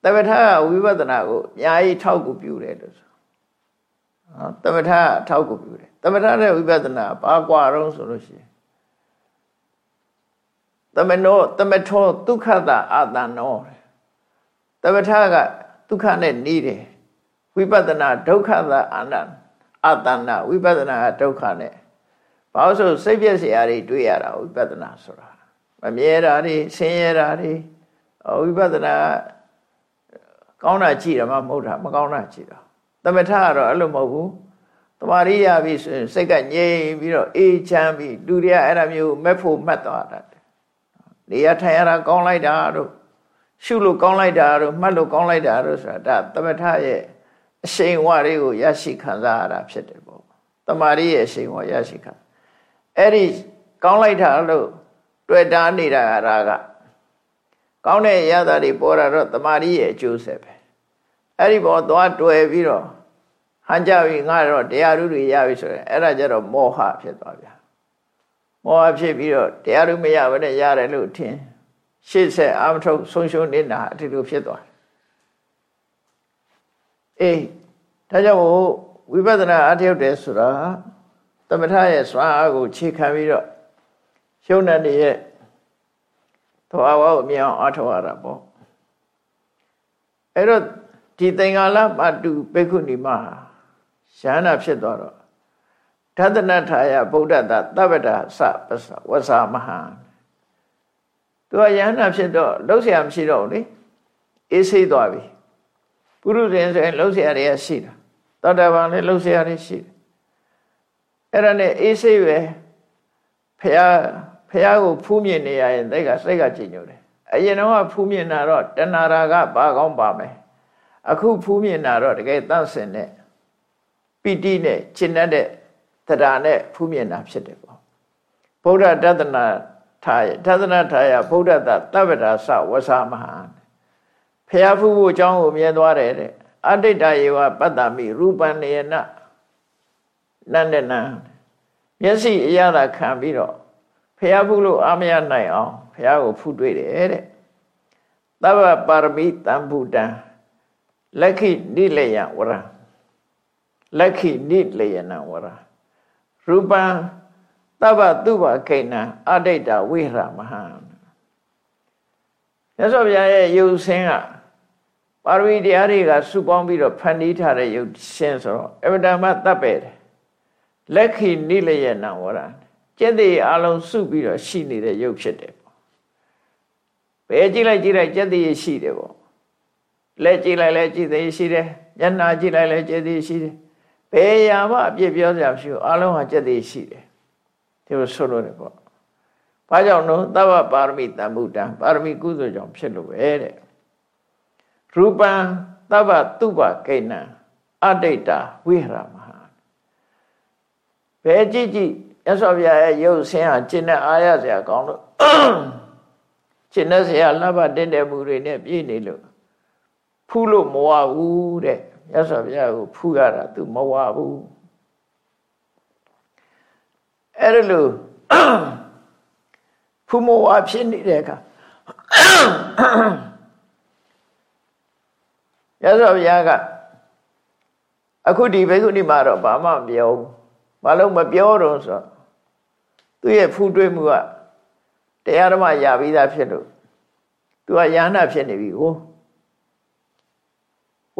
တပဋ္ဌာဝိပဿနာကိုအများကြီးထောက်ကူပြုတယ်လို့ဆို နော်တပဋ္ဌာထောက်ကူပြုတယ်တပဋ္ဌာနဲ့ဝိပဿနာဘာကွာတော့ဆိုလို့ရှိရင်တမနောတမထောဒုက္ခတာအာတနောတပဋ္ဌာကဒုက္ခနဲ့နေတယ်ဝိပဿနာဒုက္ခတာအာနအာတနာဝိပဿနာကဒုက္ခနဲ့ဘာလို့ဆိုစိတ်ပြည့်စရာတွေတွေ့ရတာဝိပဿနာဆိုတာမမြဲတာတွေဆင်းရဲတာတွေဝိပဿနာကောင်းတာကြည့်တာမှမဟုတ်တာမကောင်းတာကြည့်တာ သမထကတော့အဲ့လိုမဟုတ်ဘူးတမာရိယာပြီဆိုရင်စိတ်ကငြိမ်ပြီးတော့အေးချမ်းပြီးလူတွေကအဲ့ဒါမျိုးမက်ဖို့မှတ်သွားတာနေရာထိုင်ရတာကောင်းလိုက်တာတို့ရှုလို့ကောင်းလိုက်တာတို့မှတ်လို့ကောင်းလိုက်တာတို့ဆိုတာဒါသမထရဲ့အရှိန်ဝတွေကိုရရှိခံစားရတာဖြစ်တယ်ပေါ့တမာရိရဲ့အရှိန်ဝရရှိခံအဲ့ဒီကောင်းလိုက်တာလို့တွေ့တာနေတာကကောင်းတဲ့ရတာတွေပေါ်လာတော့တမာရီရဲ့အကျိုးဆက်ပဲ အဲ့ဒီပေါ်သွားတွေ့ပြီးတော့ဟန်ကြပြီငါတော့တရားဓုတွေရပြီဆိုရင်အဲ့ဒါကြတော့မောဟဖြစ်သွားဗျာမောဟဖြစ်ပြီးတော့တရားဓုမရဘဲနဲ့ရတယ်လို့ထင်ရှေ့ဆက်အာမထုတ်ဆုံးရှုံးနေတာအတူတူဖြစ်သွားတယ်အေးဒါကြောင့်ဝိပဿနာအထောက်တယ်ဆိုတာသမထရဲ့စွမ်းအားကိုခြေခံပြီးတော့ရှုံးတဲ့ရဲ့သွားဝကိုမြင်အောင်အထောက်ရတာပေါ့အဲ့တော့ ဒီသင်္ကာလမတုပိက္ခုနီမရှားနာဖြစ်သွားတော့ဓသနထာယဗုဒ္ဓတာသဗ္ဗတာစပစဝဆာမဟာသူကယန္နာဖြစ်တော့လှုပ်ရှားမရှိတော့လေအေးဆေးသွားပြီပုရုဇဉ်ဆိုရင်လှုပ်ရှားရရှိတာသောတာပန်လည်းလှုပ်ရှားရရှိတယ်အဲ့ဒါနဲ့အေးဆေးပဲဖះဖះကိုဖူးမြင်နေရရင်စိတ်ကစိတ်ကကြည်ညိုတယ်အရင်တော့ဖူးမြင်တာတော့တဏှာရာကပါကောင်းပါမယ် အခုဖူးမြင်တာတော့တကယ်တန့်စင်တဲ့ပီတိနဲ့ရှင်းတဲ့တရားနဲ့ဖူးမြင်တာဖြစ်တယ်ပေါ့ဗုဒ္ဓတသနာထာယတသနာထာယဗုဒ္ဓတသဗ္ဗတာသဝဆမဟာဖျားဖူးဖို့အကြောင်းကိုမြင်သွားတယ်တဲ့အဋ္ဌိတယေဝပတ္တမိရူပန်နေယနနန္ဒနံမျက်စိအရသာခံပြီးတော့ဖျားဖူးလို့အာမရနိုင်အောင်ဖျားကိုဖူးတွေ့တယ်တဲ့သဗ္ဗပါရမိတံဗုဒ္ဓံ လက်ခိနိလယဝရလက်ခိနိလယနဝရရူပံသဗ္ဗတုဘခိဏအဋိတဝိဟရမဟံမြတ်စွာဘုရားရဲ့ယုတ်ဆင်းကပါရမီတရားတွေကစုပေါင်းပြီးတော့ဖန်တီးထားတဲ့ယုတ်ဆင်းဆိုတော့အဗဒမတပ်ပဲတယ်လက်ခိနိလယနဝရကျက်သေးအလုံးစုပြီးတော့ရှိနေတဲ့ယုတ်ဖြစ်တယ်ပေါ့ဘယ်ကြည့်လိုက်ကြည့်လိုက်ကျက်သေးရှိတယ်ပေါ့ လက်ကြည့်လိုက်လဲကြည့်သေးရှိတယ်ညနာကြည့်လိုက်လဲကျက်သေးရှိတယ်ဘယ်ရာမှအပြစ်ပြောစရာမရှိဘူးအလုံးဟာကျက်သေးရှိတယ်ဒီလိုဆိုလို့တယ်ပေါ့ဘာကြောင့်လို့သဗ္ဗပါရမီတမ္ဗုတံပါရမီကုသိုလ်ကြောင့်ဖြစ်လို့ပဲတဲ့ရူပံသဗ္ဗတုပကိဏံအဋိတဝိဟရမဟာဘယ်ကြည့်ကြည့်ရသော်ဗျာရဲ့ရုပ်ဆင်းဟာကျင့်တဲ့အာရစရာကောင်းလို့ကျင့်တဲ့ဆရာလှပတင်းတဲ့မှုတွေနဲ့ပြည့်နေလို့ ဖူးလို့မဝဘူးတဲ့ရသော်ဗျာကိုဖူးရတာ तू မဝဘူးအဲ့ဒါလို့ဖူးမဝဖြစ်နေတဲ့အခါရသော်ဘုရားကအခုဒီဘိက္ခုနီမှာတော့ဘာမှမပြောဘူးဘာလို့မပြောတော့ဆိုသူ့ရဲ့ဖူးတွေးမှုကတရားဓမ္မရပြီးသားဖြစ်လို့သူကယ ahanan ဖြစ်နေပြီဟို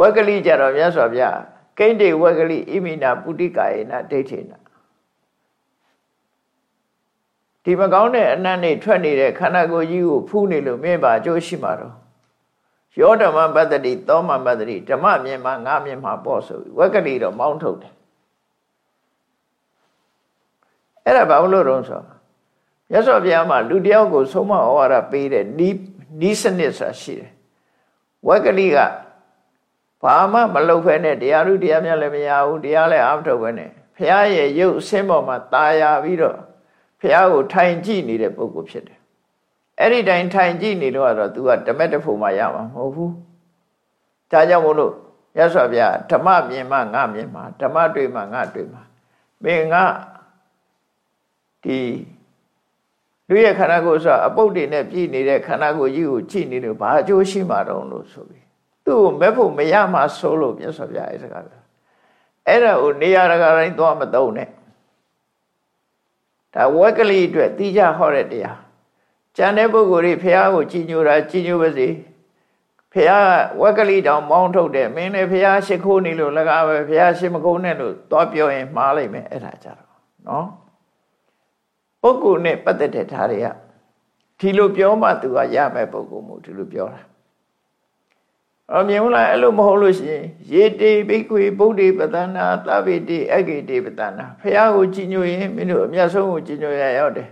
ဝက်ကလိကြတော့မြတ်စွာဘုရားကိဋ္တေဝက်ကလိဣမိနာပုတိကာယေနဒိဋ္ဌိနာဒီမကောင်းတဲ့အနတ်နေထွက်နေတဲ့ခန္ဓာကိုယ်ကြီးကိုဖူးနေလို့မင်းပါအကျိုးရှိမှာတော့ယောဓမ္မပတ္တိသောမပတ္တိဓမ္မမြင်မှာငါမြင်မှာပေါ့ဆိုဝက်ကတိတော့မောင်းထုတ်တယ်အဲ့ဒါဘာလို့လို့ဆိုရသော်ဘုရားမှာလူတယောက်ကိုဆုံးမဩဝါဒပေးတဲ့နီးနီးစနစ်ဆိုတာရှိတယ်ဝက်ကတိက ဘာမှမလုပ်ဖဲနဲ့တရားလူတရားမြတ်လည်းမရဘူးတရားလည်းအားမထုတ်ဖဲနဲ့ဘုရားရဲ့ရုပ်အစင်းပေါ်မှာตาရပြီးတော့ဘုရားကိုထိုင်ကြည့်နေတဲ့ပုဂ္ဂိုလ်ဖြစ်တယ်အဲ့ဒီတိုင်းထိုင်ကြည့်နေလို့ကတော့ तू ကဓမ္မတဖို့မှရမှာမဟုတ်ဘူးဒါကြောင့်မို့လို့ရသော်ဗျာဓမ္မမြင်မှငါမြင်မှဓမ္မတွေ့မှငါတွေ့မှမင်းငါဒီလူရဲ့ခန္ဓာကိုယ်ဆိုအပုတ်တွေနဲ့ပြည်နေတဲ့ခန္ဓာကိုယ်ကြီးကိုကြည့်နေလို့ဘာအကျိုးရှိမှာတုံးလို့ဆိုပြီး သူ့ကိုမဲ့ဖို့မရမှဆိုလို့မြတ်စွာဘုရားအဲ့စကားပြောအဲ့ဒါကိုနေရာတကာတိုင်းသွားမသုံးနဲ့ဒါဝက်ကလေးအတွက်တိကျဟောတဲ့တရားကျန်တဲ့ပုဂ္ဂိုလ်တွေဖះကိုကြည်ညိုတာကြည်ညိုပါစေဖះဝက်ကလေးတောင်မောင်းထုတ်တယ်မင်းလည်းဖះရှိခိုးနေလို့လကားပဲဖះရှိမခိုးနဲ့လို့သွားပြောရင်မှားလိုက်မယ်အဲ့ဒါကြတော့နော်ပုဂ္ဂိုလ်နဲ့ပတ်သက်တဲ့ဓာတ်တွေကဒီလိုပြောမှသူကရမယ်ပုဂ္ဂိုလ်မို့ဒီလိုပြောတာ အမြင်လားအဲ့လိုမဟုတ်လို့ရှိရင်ရေတေဘိကွေဗုဒ္ဓေပတနာသဗ္ဗေတေအဂေတေပတနာဖះကိုကြည်ညိုရင်မင်းတို့အမျက်ဆုံးကိုကြည်ညိုရရောက်တယ်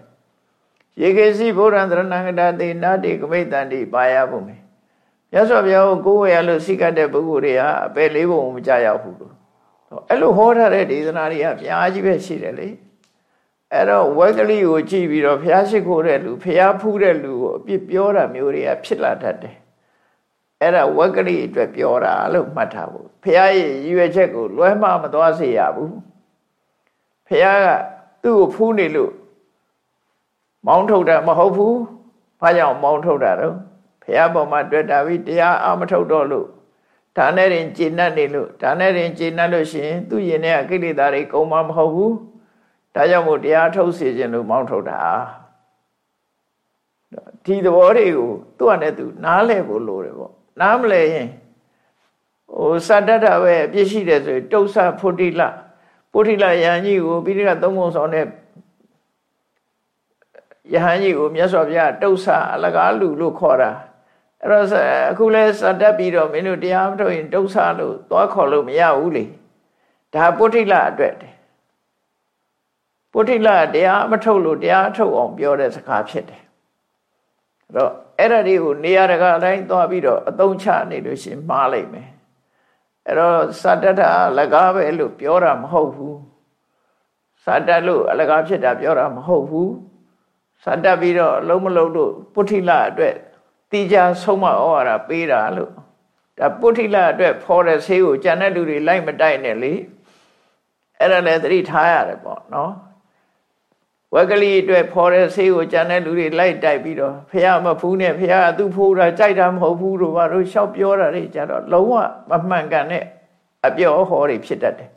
ရေကေစီဘုရားသရဏံကတာတိနာတိကမိတ္တန်တိပါရဖို့မယ်မြတ်စွာဘုရားကိုကိုယ်ဝယ်ရလို့စိကတဲ့ပုဂ္ဂိုလ်တွေဟာအပယ်လေးပုံမကြရောက်ဘူးလို့အဲ့လိုဟောထားတဲ့ဒေသနာတွေကပြားကြီးပဲရှိတယ်လေအဲ့တော့ဝက်ကလေးကိုကြည့်ပြီးတော့ဘုရားရှိခိုးတဲ့လူဘုရားဖူးတဲ့လူကိုအပြစ်ပြောတာမျိုးတွေကဖြစ်လာတတ်တယ် အဲ့ဒါဝက်ကလေးအတွက်ပြောတာလို့မှတ်ထားဖို့ဘုရားရဲ့ရည်ရွယ်ချက်ကိုလွဲမှားမသွားစေရဘူးဘုရားကသူ့ကိုဖူးနေလို့မောင်းထုတ်တာမဟုတ်ဘူးဘာကြောင့်မောင်းထုတ်တာတော့ဘုရားပေါ်မှာတွေ့တာပြီးတရားအာမထုတ်တော့လို့ဒါနဲ့ရင်ကျင့်တတ်နေလို့ဒါနဲ့ရင်ကျင့်တတ်လို့ရှိရင်သူ့ရင်ထဲကကိလေသာတွေကုန်မှာမဟုတ်ဘူးဒါကြောင့်မို့တရားထုတ်စေခြင်းလို့မောင်းထုတ်တာဒီသဘောတွေကိုသူ့အနေနဲ့သူနားလဲဖို့လိုတယ်ပေါ့ နားမလဲရင်ဟိုစတ္တတပဲအပြစ်ရှိတယ်ဆိုရင်တုတ်ဆဖုတိလပုထိလယံကြီးကိုပိဋကသုံးပုံဆောင်တဲ့ယဟန်ကြီးကိုမြတ်စွာဘုရားတုတ်ဆအလကားလူလို့ခေါ်တာအဲ့တော့အခုလဲစတတ်ပြီးတော့မင်းတို့တရားမထုတ်ရင်တုတ်ဆလို့သွားခေါ်လို့မရဘူးလေဒါပုထိလအတွက်တယ်ပုထိလတရားမထုတ်လို့တရားထုတ်အောင်ပြောတဲ့စကားဖြစ်တယ်အဲ့တော့ အဲ့ဒါတွေကိုနေရာတကာအတိုင်းသွားပြီးတော့အသုံးချနေလို့ရှင်မှားလိုက်မယ်အဲ့တော့စာတတ်တာအလကားပဲလို့ပြောတာမဟုတ်ဘူးစာတတ်လို့အလကားဖြစ်တာပြောတာမဟုတ်ဘူးစာတတ်ပြီးတော့အလုံးမလုံးလို့ပုထိလအတွက်တိကျဆုံးမဩဝါဒပေးတာလို့ဒါပုထိလအတွက်ဖော်တဲ့ဆေးကိုကြံတဲ့လူတွေလိုက်မတိုက်နဲ့လေအဲ့ဒါလည်းသတိထားရတယ်ပေါ့နော် ဝက်ကလေးအတွက်ဖော်တဲ့ဆေးကိုကြံတဲ့လူတွေလိုက်တိုက်ပြီးတော့ဖះမဖူးနဲ့ဖះကသူ့ဖိုးတာကြိုက်တာမဟုတ်ဘူးလို့ဘာလို့ရှောက်ပြောတာတွေကြတော့လုံးဝမမှန်ကန်တဲ့အပြောဟောတွေဖြစ်တတ်တယ်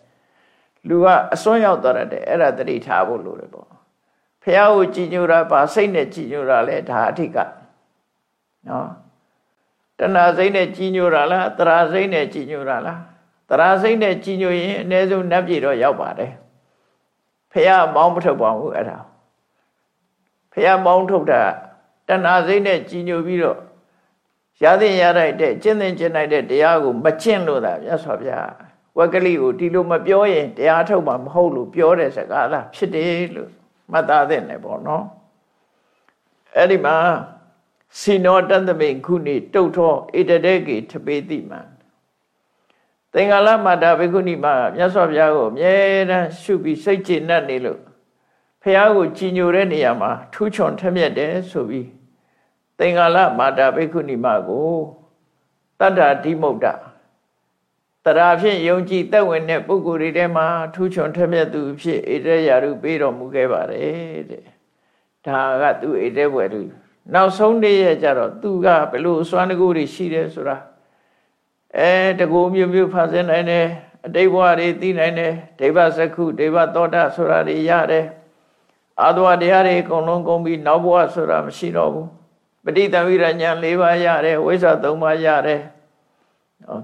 လူကအစွန်းရောက်သွားတယ်အဲ့ဒါသတိထားဖို့လိုတယ်ပေါ့ဖះကိုကြည်ညိုတာပါစိတ်နဲ့ကြည်ညိုတာလဲဒါအထိကနော်တဏှာစိတ်နဲ့ကြည်ညိုတာလားတရာစိတ်နဲ့ကြည်ညိုတာလားတရာစိတ်နဲ့ကြည်ညိုရင်အ ਨੇ ဆုံးနတ်ပြည်တော့ရောက်ပါတယ် ဖះမောင်းမထုတ်ပါဘူးအဲ့ဒါဖះမောင်းထုတ်တာတဏှာစိတ်နဲ့ကြည်ညိုပြီးတော့ရသင့်ရလိုက်တဲ့ကျင့်သင်ကျင့်လိုက်တဲ့တရားကိုမကျင့်လို့သာမြတ်စွာဘုရားဝက်ကလေးကိုဒီလိုမပြောရင်တရားထုတ်မှာမဟုတ်လို့ပြောတဲ့စကားလားဖြစ်တယ်လို့မှတ်သားသင့်တယ်ပေါ့နော်အဲ့ဒီမှာစီနောတသမိခုနိတုတ်ထောဧတတေကေထပေတိမံ သင်္ကာလမာတာဘိက္ခုနီမှာမြတ်စွာဘုရားကိုအမြဲတမ်းရှုပြီးစိတ်ကျေနပ်နေလို့ဘုရားကိုကြည်ညိုတဲ့နေရာမှာထူးချွန်ထက်မြက်တယ်ဆိုပြီးသင်္ကာလမာတာဘိက္ခုနီမကိုတတ္တာဓိမုတ်တတရာဖြင့်ယုံကြည်သက်ဝင်တဲ့ပုဂ္ဂိုလ်တွေထဲမှာထူးချွန်ထက်မြက်သူဖြစ်ဧတရာရုပေးတော်မူခဲ့ပါတယ်တဲ့ဒါကသူဧတဘွယ်သူနောက်ဆုံးနေ့ရကြတော့သူကဘယ်လိုစွမ်းတကူတွေရှိတယ်ဆိုတာ အဲတကူမျိုးမျိုးဖန်ဆင်းနိုင်တယ်အတိတ်ဘဝတွေသိနိုင်တယ်ဒိဗ္ဗစက္ခုဒိဗ္ဗသောတာဆိုတာတွေရတယ်အာသဝတရားတွေအကုန်လုံးကုန်ပြီးနောက်ဘဝဆိုတာမရှိတော့ဘူးပဋိသင်္ဝိရညာ၄ပါးရတယ်ဝိဇ္ဇာ၃ပါးရတယ်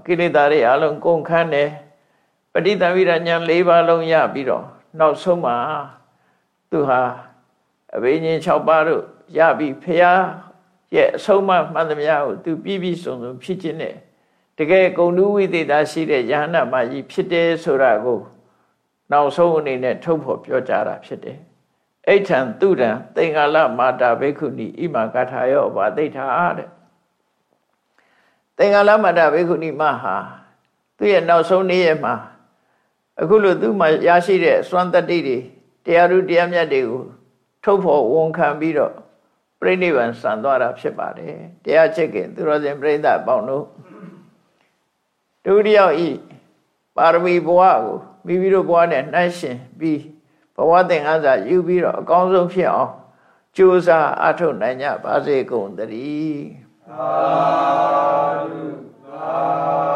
ကိလေသာတွေအလုံးကုန်ခန်းတယ်ပဋိသင်္ဝိရညာ၄ပါးလုံးရပြီးတော့နောက်ဆုံးမှာသူဟာအဘိညာဉ်၆ပါးတို့ရပြီဖះရဲ့အဆုံးအမမှန်သမျှကိုသူပြည့်ပြည့်စုံစုံဖြစ်ခြင်းနဲ့ တကယ်ဂုဏ်ဓုဝိသေသရှိတဲ့ယ ahanan မကြီးဖြစ်တယ်ဆိုတာကိုနောက်ဆုံးအနေနဲ့ထုတ်ဖော်ပြောကြားတာဖြစ်တယ်။အိဋ္ဌံသူတံသင်္ကာလမာတာဘိက္ခုနီဣမကထာယောဘာသိဋ္ဌာတဲ့။သင်္ကာလမာတာဘိက္ခုနီမဟာသူ့ရဲ့နောက်ဆုံးနေ့ရက်မှာအခုလိုသူ့မှာရရှိတဲ့စွမ်းတတ္တိတွေတရားဥတရားမြတ်တွေကိုထုတ်ဖို့ဝန်ခံပြီးတော့ပြိဋိဘံစံသွားတာဖြစ်ပါတယ်တရားချစ်ခင်သူတော်စင်ပြိဋ္ဌာပေါင်းတို့ ဒုတိယဤပါရမီဘဝကိုမိမိတို့ဘဝနဲ့နှိုင်းရှင်ပြီးဘဝသင်္ကန်းစာယူပြီးတော့အကောင်းဆုံးဖြစ်အောင်ကြိုးစားအထုတ်နိုင်ကြပါစေကုန်သတည်းသာဓုသာ